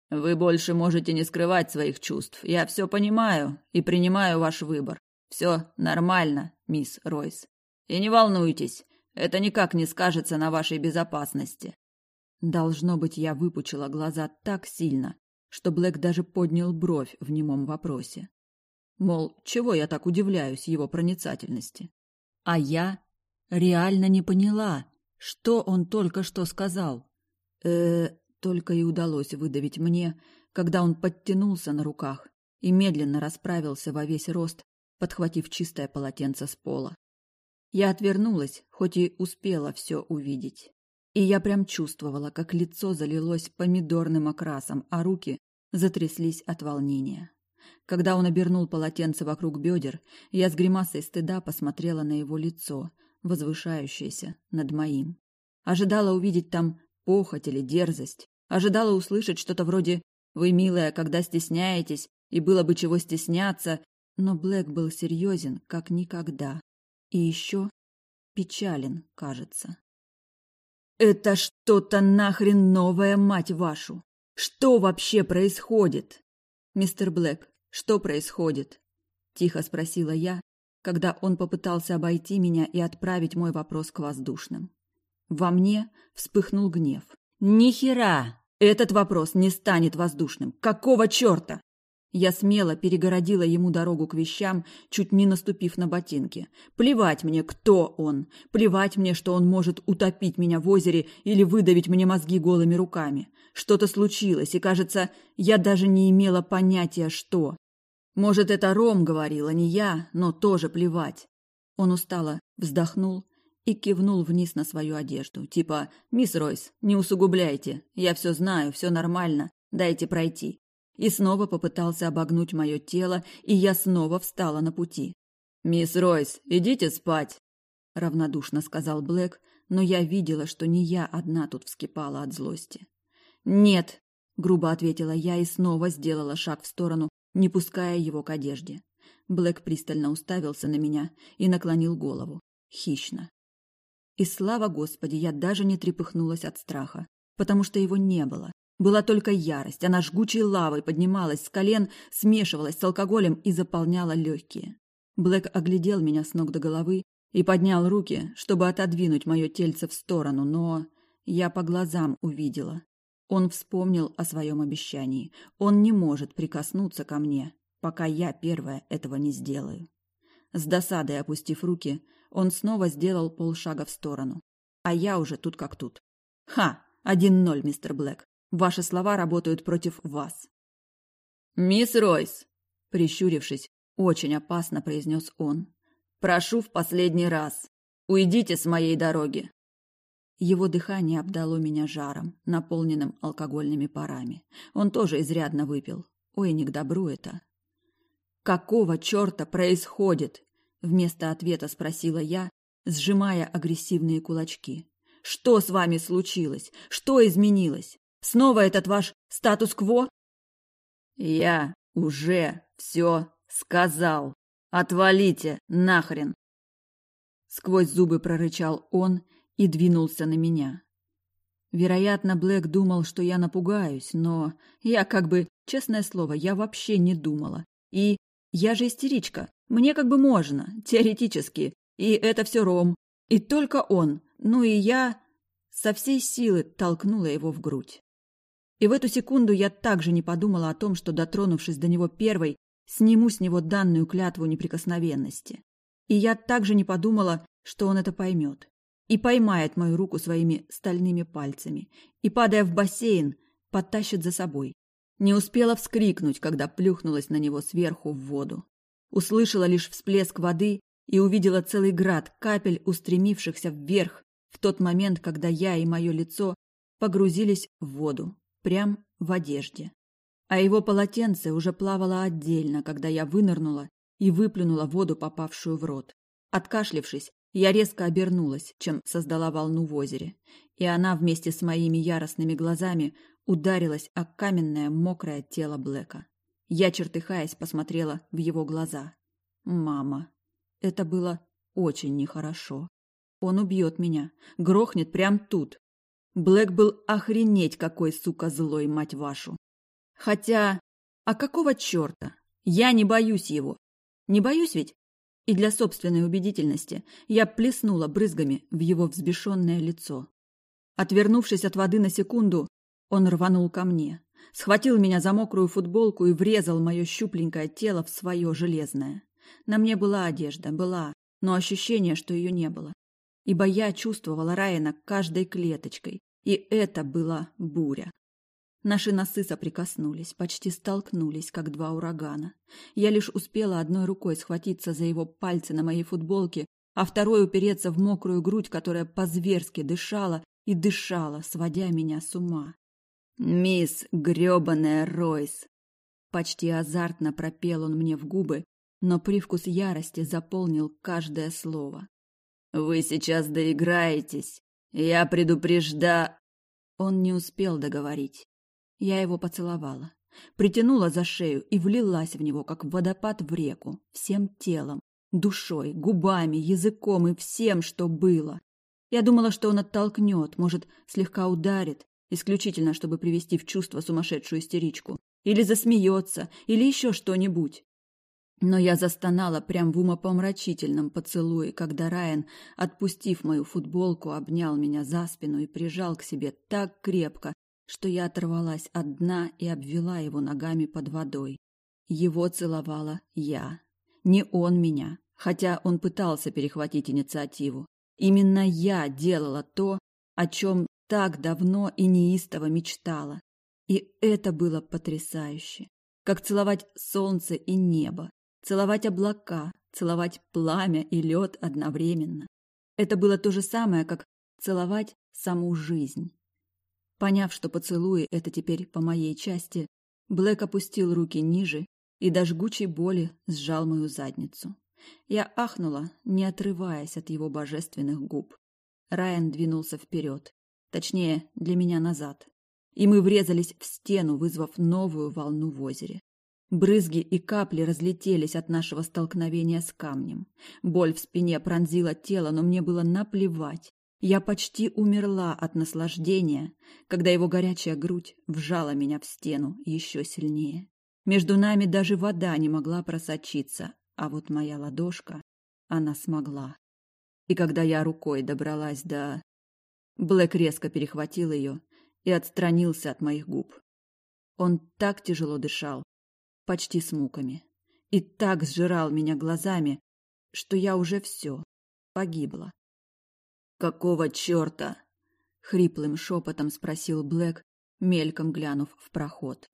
«Вы больше можете не скрывать своих чувств. Я все понимаю и принимаю ваш выбор. Все нормально, мисс Ройс. И не волнуйтесь, это никак не скажется на вашей безопасности». Должно быть, я выпучила глаза так сильно, что Блэк даже поднял бровь в немом вопросе. Мол, чего я так удивляюсь его проницательности? А я реально не поняла, что он только что сказал. э только и удалось выдавить мне, когда он подтянулся на руках и медленно расправился во весь рост, подхватив чистое полотенце с пола. Я отвернулась, хоть и успела все увидеть. И я прям чувствовала, как лицо залилось помидорным окрасом, а руки затряслись от волнения. Когда он обернул полотенце вокруг бедер, я с гримасой стыда посмотрела на его лицо, возвышающееся над моим. Ожидала увидеть там похоть или дерзость. Ожидала услышать что-то вроде «Вы, милая, когда стесняетесь, и было бы чего стесняться», но Блэк был серьезен, как никогда. И еще печален, кажется. «Это что-то нахрен новое, мать вашу! Что вообще происходит?» «Мистер Блэк, что происходит?» – тихо спросила я, когда он попытался обойти меня и отправить мой вопрос к воздушным. Во мне вспыхнул гнев. «Ни хера! Этот вопрос не станет воздушным! Какого черта?» Я смело перегородила ему дорогу к вещам, чуть не наступив на ботинки. Плевать мне, кто он. Плевать мне, что он может утопить меня в озере или выдавить мне мозги голыми руками. Что-то случилось, и, кажется, я даже не имела понятия, что. Может, это Ром говорил, а не я, но тоже плевать. Он устало вздохнул и кивнул вниз на свою одежду. Типа, «Мисс Ройс, не усугубляйте. Я все знаю, все нормально. Дайте пройти» и снова попытался обогнуть мое тело, и я снова встала на пути. «Мисс Ройс, идите спать!» – равнодушно сказал Блэк, но я видела, что не я одна тут вскипала от злости. «Нет!» – грубо ответила я и снова сделала шаг в сторону, не пуская его к одежде. Блэк пристально уставился на меня и наклонил голову. Хищно. И слава Господи, я даже не трепыхнулась от страха, потому что его не было. Была только ярость, она жгучей лавой поднималась с колен, смешивалась с алкоголем и заполняла легкие. Блэк оглядел меня с ног до головы и поднял руки, чтобы отодвинуть мое тельце в сторону, но я по глазам увидела. Он вспомнил о своем обещании. Он не может прикоснуться ко мне, пока я первая этого не сделаю. С досадой опустив руки, он снова сделал полшага в сторону. А я уже тут как тут. Ха! Один ноль, мистер Блэк. Ваши слова работают против вас. Мисс Ройс, прищурившись, очень опасно произнес он. Прошу в последний раз. Уйдите с моей дороги. Его дыхание обдало меня жаром, наполненным алкогольными парами. Он тоже изрядно выпил. Ой, не к добру это. Какого черта происходит? Вместо ответа спросила я, сжимая агрессивные кулачки. Что с вами случилось? Что изменилось? Снова этот ваш статус-кво? Я уже все сказал. Отвалите нахрен. Сквозь зубы прорычал он и двинулся на меня. Вероятно, Блэк думал, что я напугаюсь, но я как бы, честное слово, я вообще не думала. И я же истеричка, Мне как бы можно, теоретически, и это все Ром. И только он, ну и я со всей силы толкнула его в грудь. И в эту секунду я также не подумала о том, что, дотронувшись до него первой, сниму с него данную клятву неприкосновенности. И я также не подумала, что он это поймет. И поймает мою руку своими стальными пальцами. И, падая в бассейн, потащит за собой. Не успела вскрикнуть, когда плюхнулась на него сверху в воду. Услышала лишь всплеск воды и увидела целый град капель, устремившихся вверх в тот момент, когда я и мое лицо погрузились в воду, прям в одежде. А его полотенце уже плавало отдельно, когда я вынырнула и выплюнула воду, попавшую в рот. Откашлившись, я резко обернулась, чем создала волну в озере, и она вместе с моими яростными глазами ударилась о каменное мокрое тело Блэка. Я, чертыхаясь, посмотрела в его глаза. «Мама». Это было очень нехорошо. Он убьет меня, грохнет прям тут. Блэк был охренеть какой, сука, злой, мать вашу. Хотя, а какого черта? Я не боюсь его. Не боюсь ведь? И для собственной убедительности я плеснула брызгами в его взбешенное лицо. Отвернувшись от воды на секунду, он рванул ко мне, схватил меня за мокрую футболку и врезал мое щупленькое тело в свое железное. На мне была одежда, была, но ощущение, что ее не было. Ибо я чувствовала Райана каждой клеточкой, и это была буря. Наши носы соприкоснулись, почти столкнулись, как два урагана. Я лишь успела одной рукой схватиться за его пальцы на моей футболке, а второй упереться в мокрую грудь, которая по-зверски дышала и дышала, сводя меня с ума. «Мисс грёбаная Ройс!» Почти азартно пропел он мне в губы, но привкус ярости заполнил каждое слово. «Вы сейчас доиграетесь. Я предупрежда...» Он не успел договорить. Я его поцеловала, притянула за шею и влилась в него, как водопад в реку, всем телом, душой, губами, языком и всем, что было. Я думала, что он оттолкнет, может, слегка ударит, исключительно чтобы привести в чувство сумасшедшую истеричку, или засмеется, или еще что-нибудь. Но я застонала прям в умопомрачительном поцелуе, когда Райан, отпустив мою футболку, обнял меня за спину и прижал к себе так крепко, что я оторвалась от дна и обвела его ногами под водой. Его целовала я. Не он меня, хотя он пытался перехватить инициативу. Именно я делала то, о чем так давно и неистово мечтала. И это было потрясающе. Как целовать солнце и небо, целовать облака, целовать пламя и лед одновременно. Это было то же самое, как целовать саму жизнь. Поняв, что поцелуи – это теперь по моей части, Блэк опустил руки ниже и до жгучей боли сжал мою задницу. Я ахнула, не отрываясь от его божественных губ. Райан двинулся вперед, точнее, для меня назад, и мы врезались в стену, вызвав новую волну в озере. Брызги и капли разлетелись от нашего столкновения с камнем. Боль в спине пронзила тело, но мне было наплевать. Я почти умерла от наслаждения, когда его горячая грудь вжала меня в стену еще сильнее. Между нами даже вода не могла просочиться, а вот моя ладошка, она смогла. И когда я рукой добралась до... Блэк резко перехватил ее и отстранился от моих губ. Он так тяжело дышал, почти с муками. И так сжирал меня глазами, что я уже все, погибла. «Какого черта?» — хриплым шепотом спросил Блэк, мельком глянув в проход.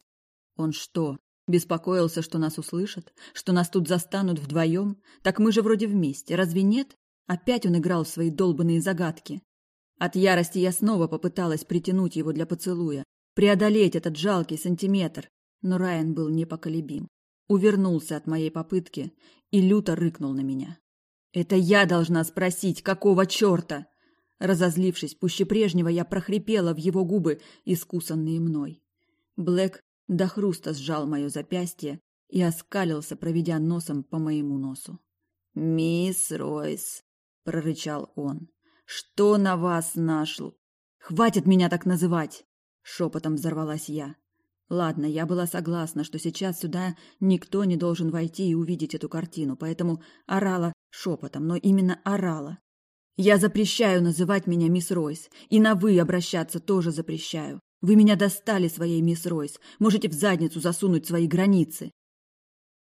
«Он что, беспокоился, что нас услышат? Что нас тут застанут вдвоем? Так мы же вроде вместе, разве нет?» Опять он играл в свои долбанные загадки. От ярости я снова попыталась притянуть его для поцелуя, преодолеть этот жалкий сантиметр, но Райан был непоколебим. Увернулся от моей попытки и люто рыкнул на меня. «Это я должна спросить, какого черта?» Разозлившись пуще прежнего, я прохрипела в его губы, искусанные мной. Блэк до хруста сжал мое запястье и оскалился, проведя носом по моему носу. «Мисс Ройс», — прорычал он, — «что на вас нашел?» «Хватит меня так называть!» — шепотом взорвалась я. Ладно, я была согласна, что сейчас сюда никто не должен войти и увидеть эту картину, поэтому орала шепотом, но именно орала. Я запрещаю называть меня мисс Ройс, и на «вы» обращаться тоже запрещаю. Вы меня достали своей мисс Ройс, можете в задницу засунуть свои границы.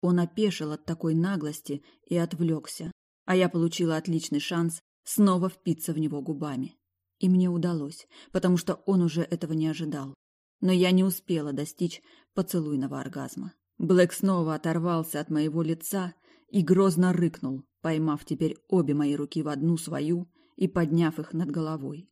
Он опешил от такой наглости и отвлекся, а я получила отличный шанс снова впиться в него губами. И мне удалось, потому что он уже этого не ожидал но я не успела достичь поцелуйного оргазма. Блэк снова оторвался от моего лица и грозно рыкнул, поймав теперь обе мои руки в одну свою и подняв их над головой.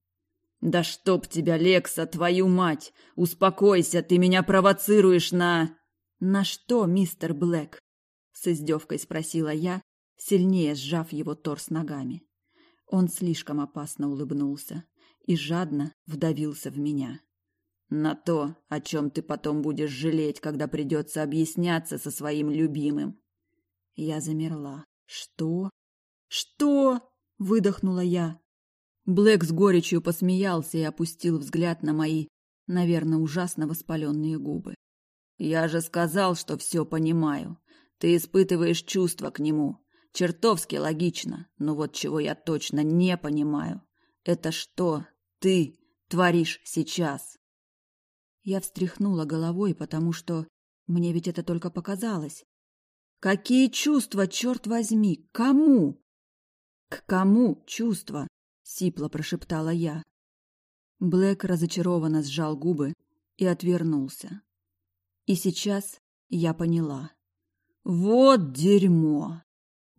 «Да чтоб тебя, Лекса, твою мать! Успокойся, ты меня провоцируешь на...» «На что, мистер Блэк?» — с издевкой спросила я, сильнее сжав его торс ногами. Он слишком опасно улыбнулся и жадно вдавился в меня. На то, о чем ты потом будешь жалеть, когда придется объясняться со своим любимым. Я замерла. Что? Что? Выдохнула я. Блэк с горечью посмеялся и опустил взгляд на мои, наверное, ужасно воспаленные губы. Я же сказал, что все понимаю. Ты испытываешь чувства к нему. Чертовски логично. Но вот чего я точно не понимаю, это что ты творишь сейчас. Я встряхнула головой, потому что мне ведь это только показалось. Какие чувства, черт возьми, кому? К кому чувства? Сипло прошептала я. Блэк разочарованно сжал губы и отвернулся. И сейчас я поняла. Вот дерьмо!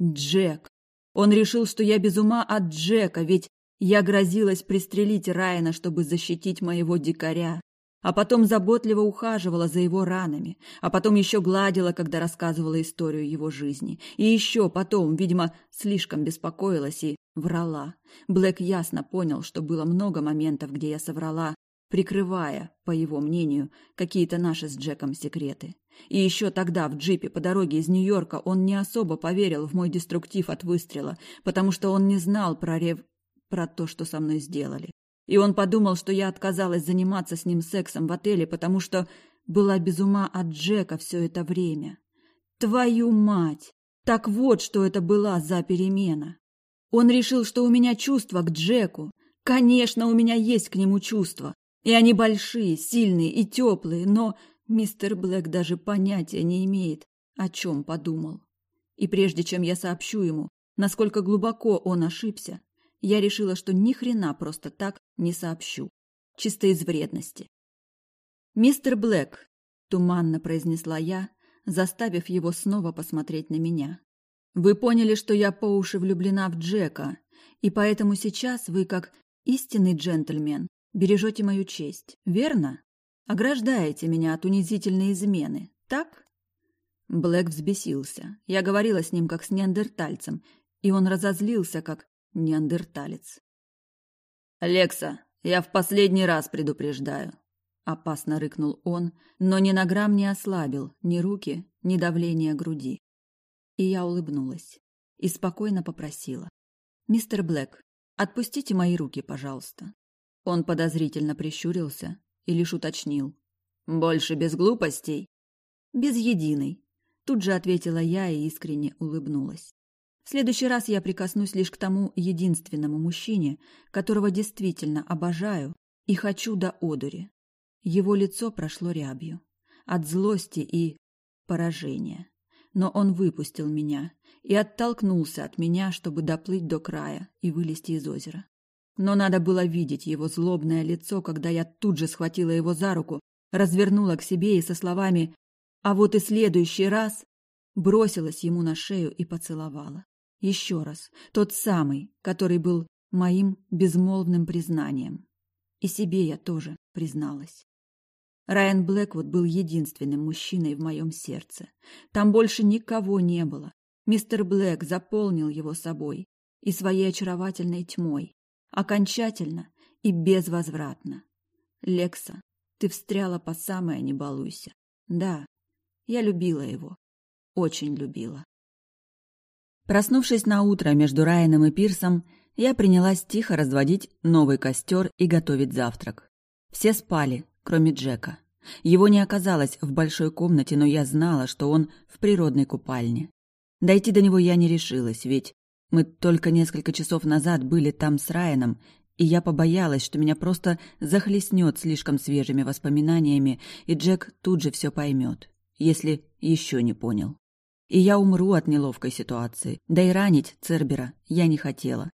Джек! Он решил, что я без ума от Джека, ведь я грозилась пристрелить Райана, чтобы защитить моего дикаря а потом заботливо ухаживала за его ранами, а потом еще гладила, когда рассказывала историю его жизни. И еще потом, видимо, слишком беспокоилась и врала. Блэк ясно понял, что было много моментов, где я соврала, прикрывая, по его мнению, какие-то наши с Джеком секреты. И еще тогда в джипе по дороге из Нью-Йорка он не особо поверил в мой деструктив от выстрела, потому что он не знал про рев... про то, что со мной сделали. И он подумал, что я отказалась заниматься с ним сексом в отеле, потому что была без ума от Джека все это время. Твою мать! Так вот, что это была за перемена. Он решил, что у меня чувства к Джеку. Конечно, у меня есть к нему чувства. И они большие, сильные и теплые, но мистер Блэк даже понятия не имеет, о чем подумал. И прежде чем я сообщу ему, насколько глубоко он ошибся, я решила, что ни хрена просто так не сообщу. Чисто из вредности. «Мистер Блэк», — туманно произнесла я, заставив его снова посмотреть на меня. «Вы поняли, что я по уши влюблена в Джека, и поэтому сейчас вы, как истинный джентльмен, бережете мою честь, верно? Ограждаете меня от унизительной измены, так?» Блэк взбесился. Я говорила с ним как с неандертальцем, и он разозлился, как неандерталец. «Лекса, я в последний раз предупреждаю», — опасно рыкнул он, но ни на грамм не ослабил ни руки, ни давление груди. И я улыбнулась и спокойно попросила. «Мистер Блэк, отпустите мои руки, пожалуйста». Он подозрительно прищурился и лишь уточнил. «Больше без глупостей?» «Без единой», — тут же ответила я и искренне улыбнулась. В следующий раз я прикоснусь лишь к тому единственному мужчине, которого действительно обожаю и хочу до одури. Его лицо прошло рябью. От злости и поражения. Но он выпустил меня и оттолкнулся от меня, чтобы доплыть до края и вылезти из озера. Но надо было видеть его злобное лицо, когда я тут же схватила его за руку, развернула к себе и со словами «А вот и следующий раз» бросилась ему на шею и поцеловала. Еще раз, тот самый, который был моим безмолвным признанием. И себе я тоже призналась. Райан Блэквуд был единственным мужчиной в моем сердце. Там больше никого не было. Мистер Блэк заполнил его собой и своей очаровательной тьмой. Окончательно и безвозвратно. Лекса, ты встряла по самое не балуйся. Да, я любила его. Очень любила. Проснувшись на утро между Райаном и Пирсом, я принялась тихо разводить новый костер и готовить завтрак. Все спали, кроме Джека. Его не оказалось в большой комнате, но я знала, что он в природной купальне. Дойти до него я не решилась, ведь мы только несколько часов назад были там с Райаном, и я побоялась, что меня просто захлестнет слишком свежими воспоминаниями, и Джек тут же все поймет, если еще не понял. И я умру от неловкой ситуации, да и ранить Цербера я не хотела.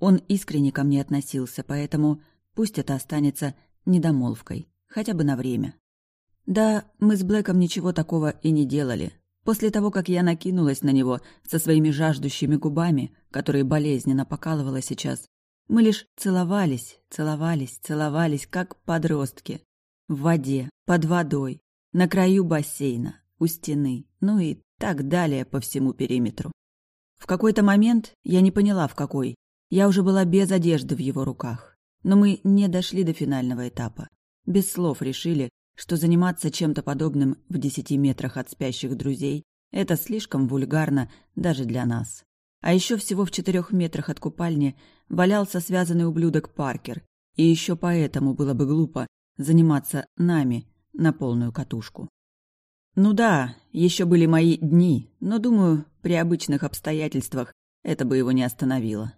Он искренне ко мне относился, поэтому пусть это останется недомолвкой, хотя бы на время. Да, мы с Блэком ничего такого и не делали. После того, как я накинулась на него со своими жаждущими губами, которые болезненно покалывала сейчас, мы лишь целовались, целовались, целовались, как подростки. В воде, под водой, на краю бассейна, у стены, ну и так далее по всему периметру. В какой-то момент, я не поняла в какой, я уже была без одежды в его руках. Но мы не дошли до финального этапа. Без слов решили, что заниматься чем-то подобным в десяти метрах от спящих друзей – это слишком вульгарно даже для нас. А еще всего в четырех метрах от купальни валялся связанный ублюдок Паркер, и еще поэтому было бы глупо заниматься нами на полную катушку. Ну да, еще были мои дни, но, думаю, при обычных обстоятельствах это бы его не остановило.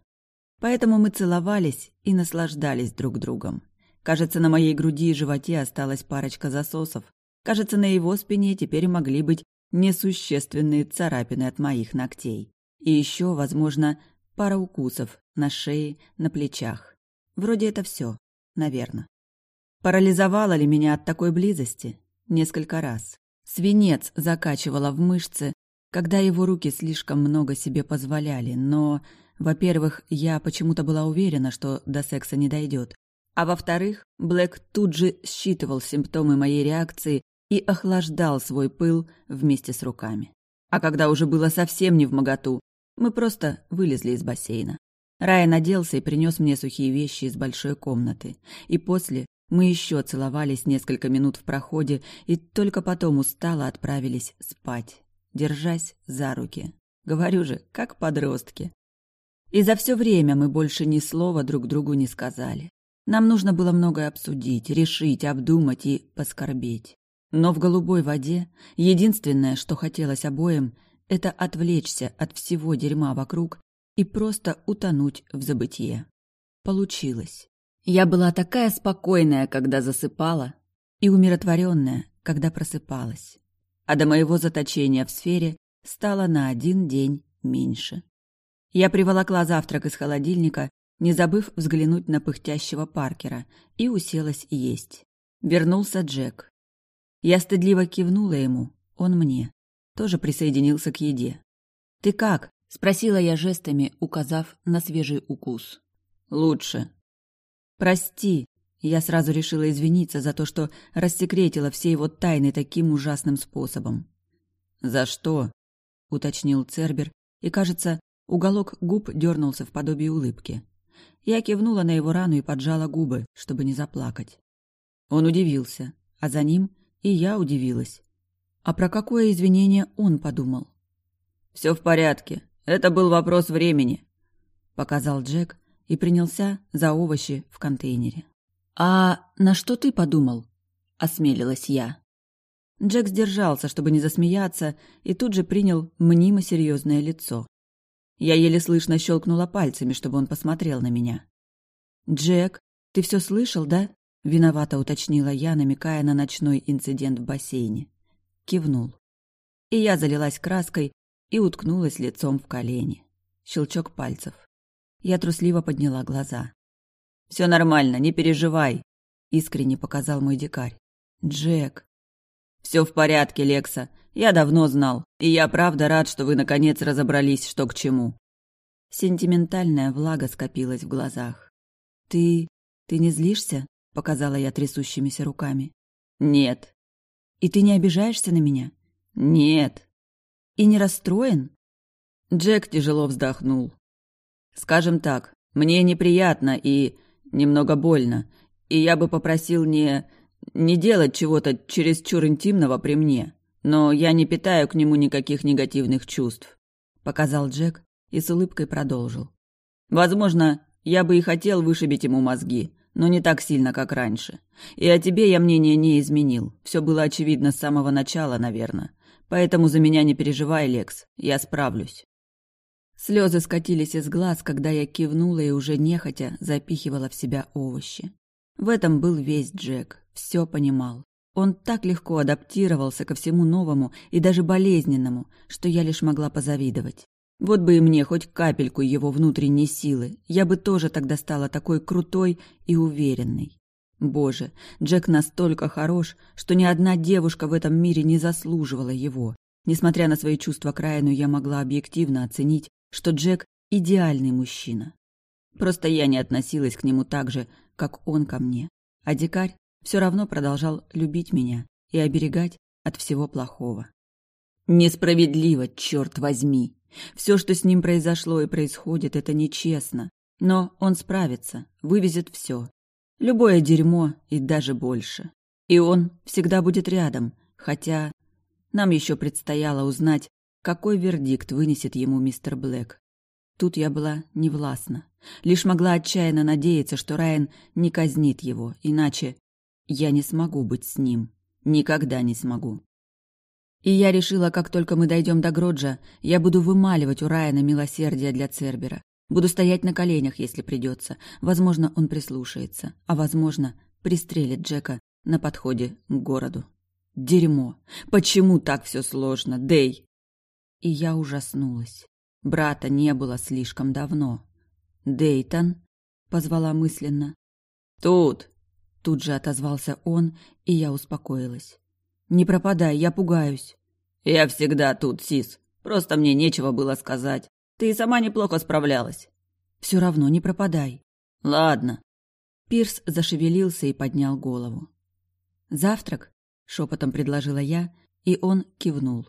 Поэтому мы целовались и наслаждались друг другом. Кажется, на моей груди и животе осталась парочка засосов. Кажется, на его спине теперь могли быть несущественные царапины от моих ногтей. И еще, возможно, пара укусов на шее, на плечах. Вроде это все, наверное. Парализовало ли меня от такой близости? Несколько раз. Свинец закачивало в мышцы, когда его руки слишком много себе позволяли, но, во-первых, я почему-то была уверена, что до секса не дойдет. А во-вторых, Блэк тут же считывал симптомы моей реакции и охлаждал свой пыл вместе с руками. А когда уже было совсем не в моготу, мы просто вылезли из бассейна. Райан оделся и принес мне сухие вещи из большой комнаты. И после мы еще целовались несколько минут в проходе и только потом устало отправились спать, держась за руки. Говорю же, как подростки. И за все время мы больше ни слова друг другу не сказали. Нам нужно было многое обсудить, решить, обдумать и поскорбеть. Но в голубой воде единственное, что хотелось обоим, это отвлечься от всего дерьма вокруг и просто утонуть в забытье. Получилось. Я была такая спокойная, когда засыпала, и умиротворенная, когда просыпалась. А до моего заточения в сфере стало на один день меньше. Я приволокла завтрак из холодильника, не забыв взглянуть на пыхтящего Паркера, и уселась есть. Вернулся Джек. Я стыдливо кивнула ему, он мне тоже присоединился к еде. «Ты как?» – спросила я жестами, указав на свежий укус. «Лучше». «Прости», – я сразу решила извиниться за то, что рассекретила все его тайны таким ужасным способом. «За что?» – уточнил Цербер, и, кажется, уголок губ дернулся в подобие улыбки. Я кивнула на его рану и поджала губы, чтобы не заплакать. Он удивился, а за ним и я удивилась. А про какое извинение он подумал? «Все в порядке. Это был вопрос времени», — показал Джек и принялся за овощи в контейнере. «А на что ты подумал?» — осмелилась я. Джек сдержался, чтобы не засмеяться, и тут же принял мнимо серьезное лицо. Я еле слышно щелкнула пальцами, чтобы он посмотрел на меня. «Джек, ты все слышал, да?» — виновато уточнила я, намекая на ночной инцидент в бассейне кивнул. И я залилась краской и уткнулась лицом в колени. Щелчок пальцев. Я трусливо подняла глаза. «Все нормально, не переживай», — искренне показал мой дикарь. «Джек». «Все в порядке, Лекса. Я давно знал. И я правда рад, что вы наконец разобрались, что к чему». Сентиментальная влага скопилась в глазах. «Ты... ты не злишься?» — показала я трясущимися руками. «Нет», и ты не обижаешься на меня? Нет. И не расстроен? Джек тяжело вздохнул. Скажем так, мне неприятно и немного больно, и я бы попросил не... не делать чего-то чересчур интимного при мне, но я не питаю к нему никаких негативных чувств», — показал Джек и с улыбкой продолжил. «Возможно, я бы и хотел вышибить ему мозги, но не так сильно, как раньше. И о тебе я мнение не изменил. Все было очевидно с самого начала, наверное. Поэтому за меня не переживай, Лекс, я справлюсь. Слезы скатились из глаз, когда я кивнула и уже нехотя запихивала в себя овощи. В этом был весь Джек, все понимал. Он так легко адаптировался ко всему новому и даже болезненному, что я лишь могла позавидовать. Вот бы и мне хоть капельку его внутренней силы, я бы тоже тогда стала такой крутой и уверенной. Боже, Джек настолько хорош, что ни одна девушка в этом мире не заслуживала его. Несмотря на свои чувства к Райану, я могла объективно оценить, что Джек – идеальный мужчина. Просто я не относилась к нему так же, как он ко мне. А дикарь все равно продолжал любить меня и оберегать от всего плохого. Несправедливо, черт возьми! Все, что с ним произошло и происходит, это нечестно. Но он справится, вывезет все. Любое дерьмо и даже больше. И он всегда будет рядом, хотя нам еще предстояло узнать, какой вердикт вынесет ему мистер Блэк. Тут я была невластна. Лишь могла отчаянно надеяться, что Райан не казнит его, иначе я не смогу быть с ним. Никогда не смогу. И я решила, как только мы дойдем до Гроджа, я буду вымаливать у Райана милосердие для Цербера. Буду стоять на коленях, если придется. Возможно, он прислушается, а возможно, пристрелит Джека на подходе к городу. Дерьмо. Почему так все сложно, Дей? И я ужаснулась. Брата не было слишком давно. «Дейтон?» — позвала мысленно. «Тут!» — тут же отозвался он, и я успокоилась. «Не пропадай, я пугаюсь». «Я всегда тут, Сис. Просто мне нечего было сказать. Ты и сама неплохо справлялась». «Все равно не пропадай». «Ладно». Пирс зашевелился и поднял голову. «Завтрак?» — шепотом предложила я, и он кивнул.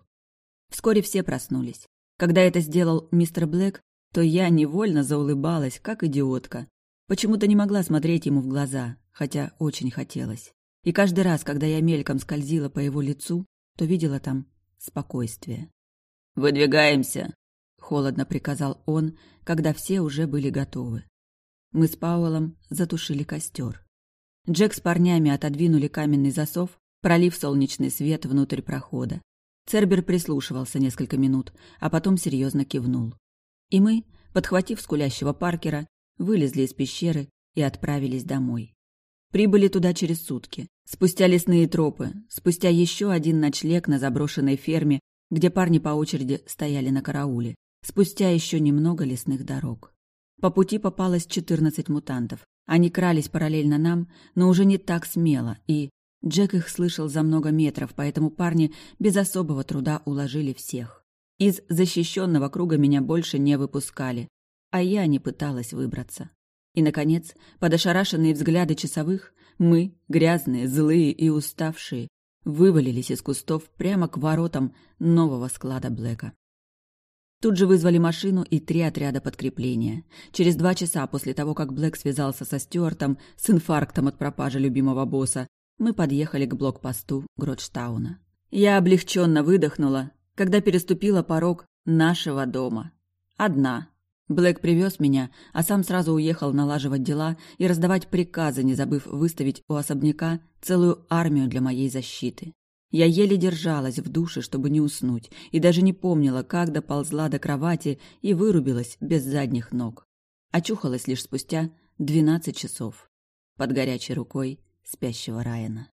Вскоре все проснулись. Когда это сделал мистер Блэк, то я невольно заулыбалась, как идиотка. Почему-то не могла смотреть ему в глаза, хотя очень хотелось. И каждый раз, когда я мельком скользила по его лицу, то видела там спокойствие. «Выдвигаемся!» — холодно приказал он, когда все уже были готовы. Мы с Пауэлом затушили костер. Джек с парнями отодвинули каменный засов, пролив солнечный свет внутрь прохода. Цербер прислушивался несколько минут, а потом серьезно кивнул. И мы, подхватив скулящего Паркера, вылезли из пещеры и отправились домой. Прибыли туда через сутки, спустя лесные тропы, спустя еще один ночлег на заброшенной ферме, где парни по очереди стояли на карауле, спустя еще немного лесных дорог. По пути попалось четырнадцать мутантов. Они крались параллельно нам, но уже не так смело, и, Джек их слышал за много метров, поэтому парни без особого труда уложили всех. Из защищенного круга меня больше не выпускали, а я не пыталась выбраться. И, наконец, под ошарашенные взгляды часовых, мы, грязные, злые и уставшие, вывалились из кустов прямо к воротам нового склада Блэка. Тут же вызвали машину и три отряда подкрепления. Через два часа после того, как Блэк связался со Стюартом с инфарктом от пропажи любимого босса, мы подъехали к блокпосту Гродштауна. Я облегченно выдохнула, когда переступила порог нашего дома. Одна. Блэк привез меня, а сам сразу уехал налаживать дела и раздавать приказы, не забыв выставить у особняка целую армию для моей защиты. Я еле держалась в душе, чтобы не уснуть, и даже не помнила, как доползла до кровати и вырубилась без задних ног. Очухалась лишь спустя двенадцать часов. Под горячей рукой спящего Райана.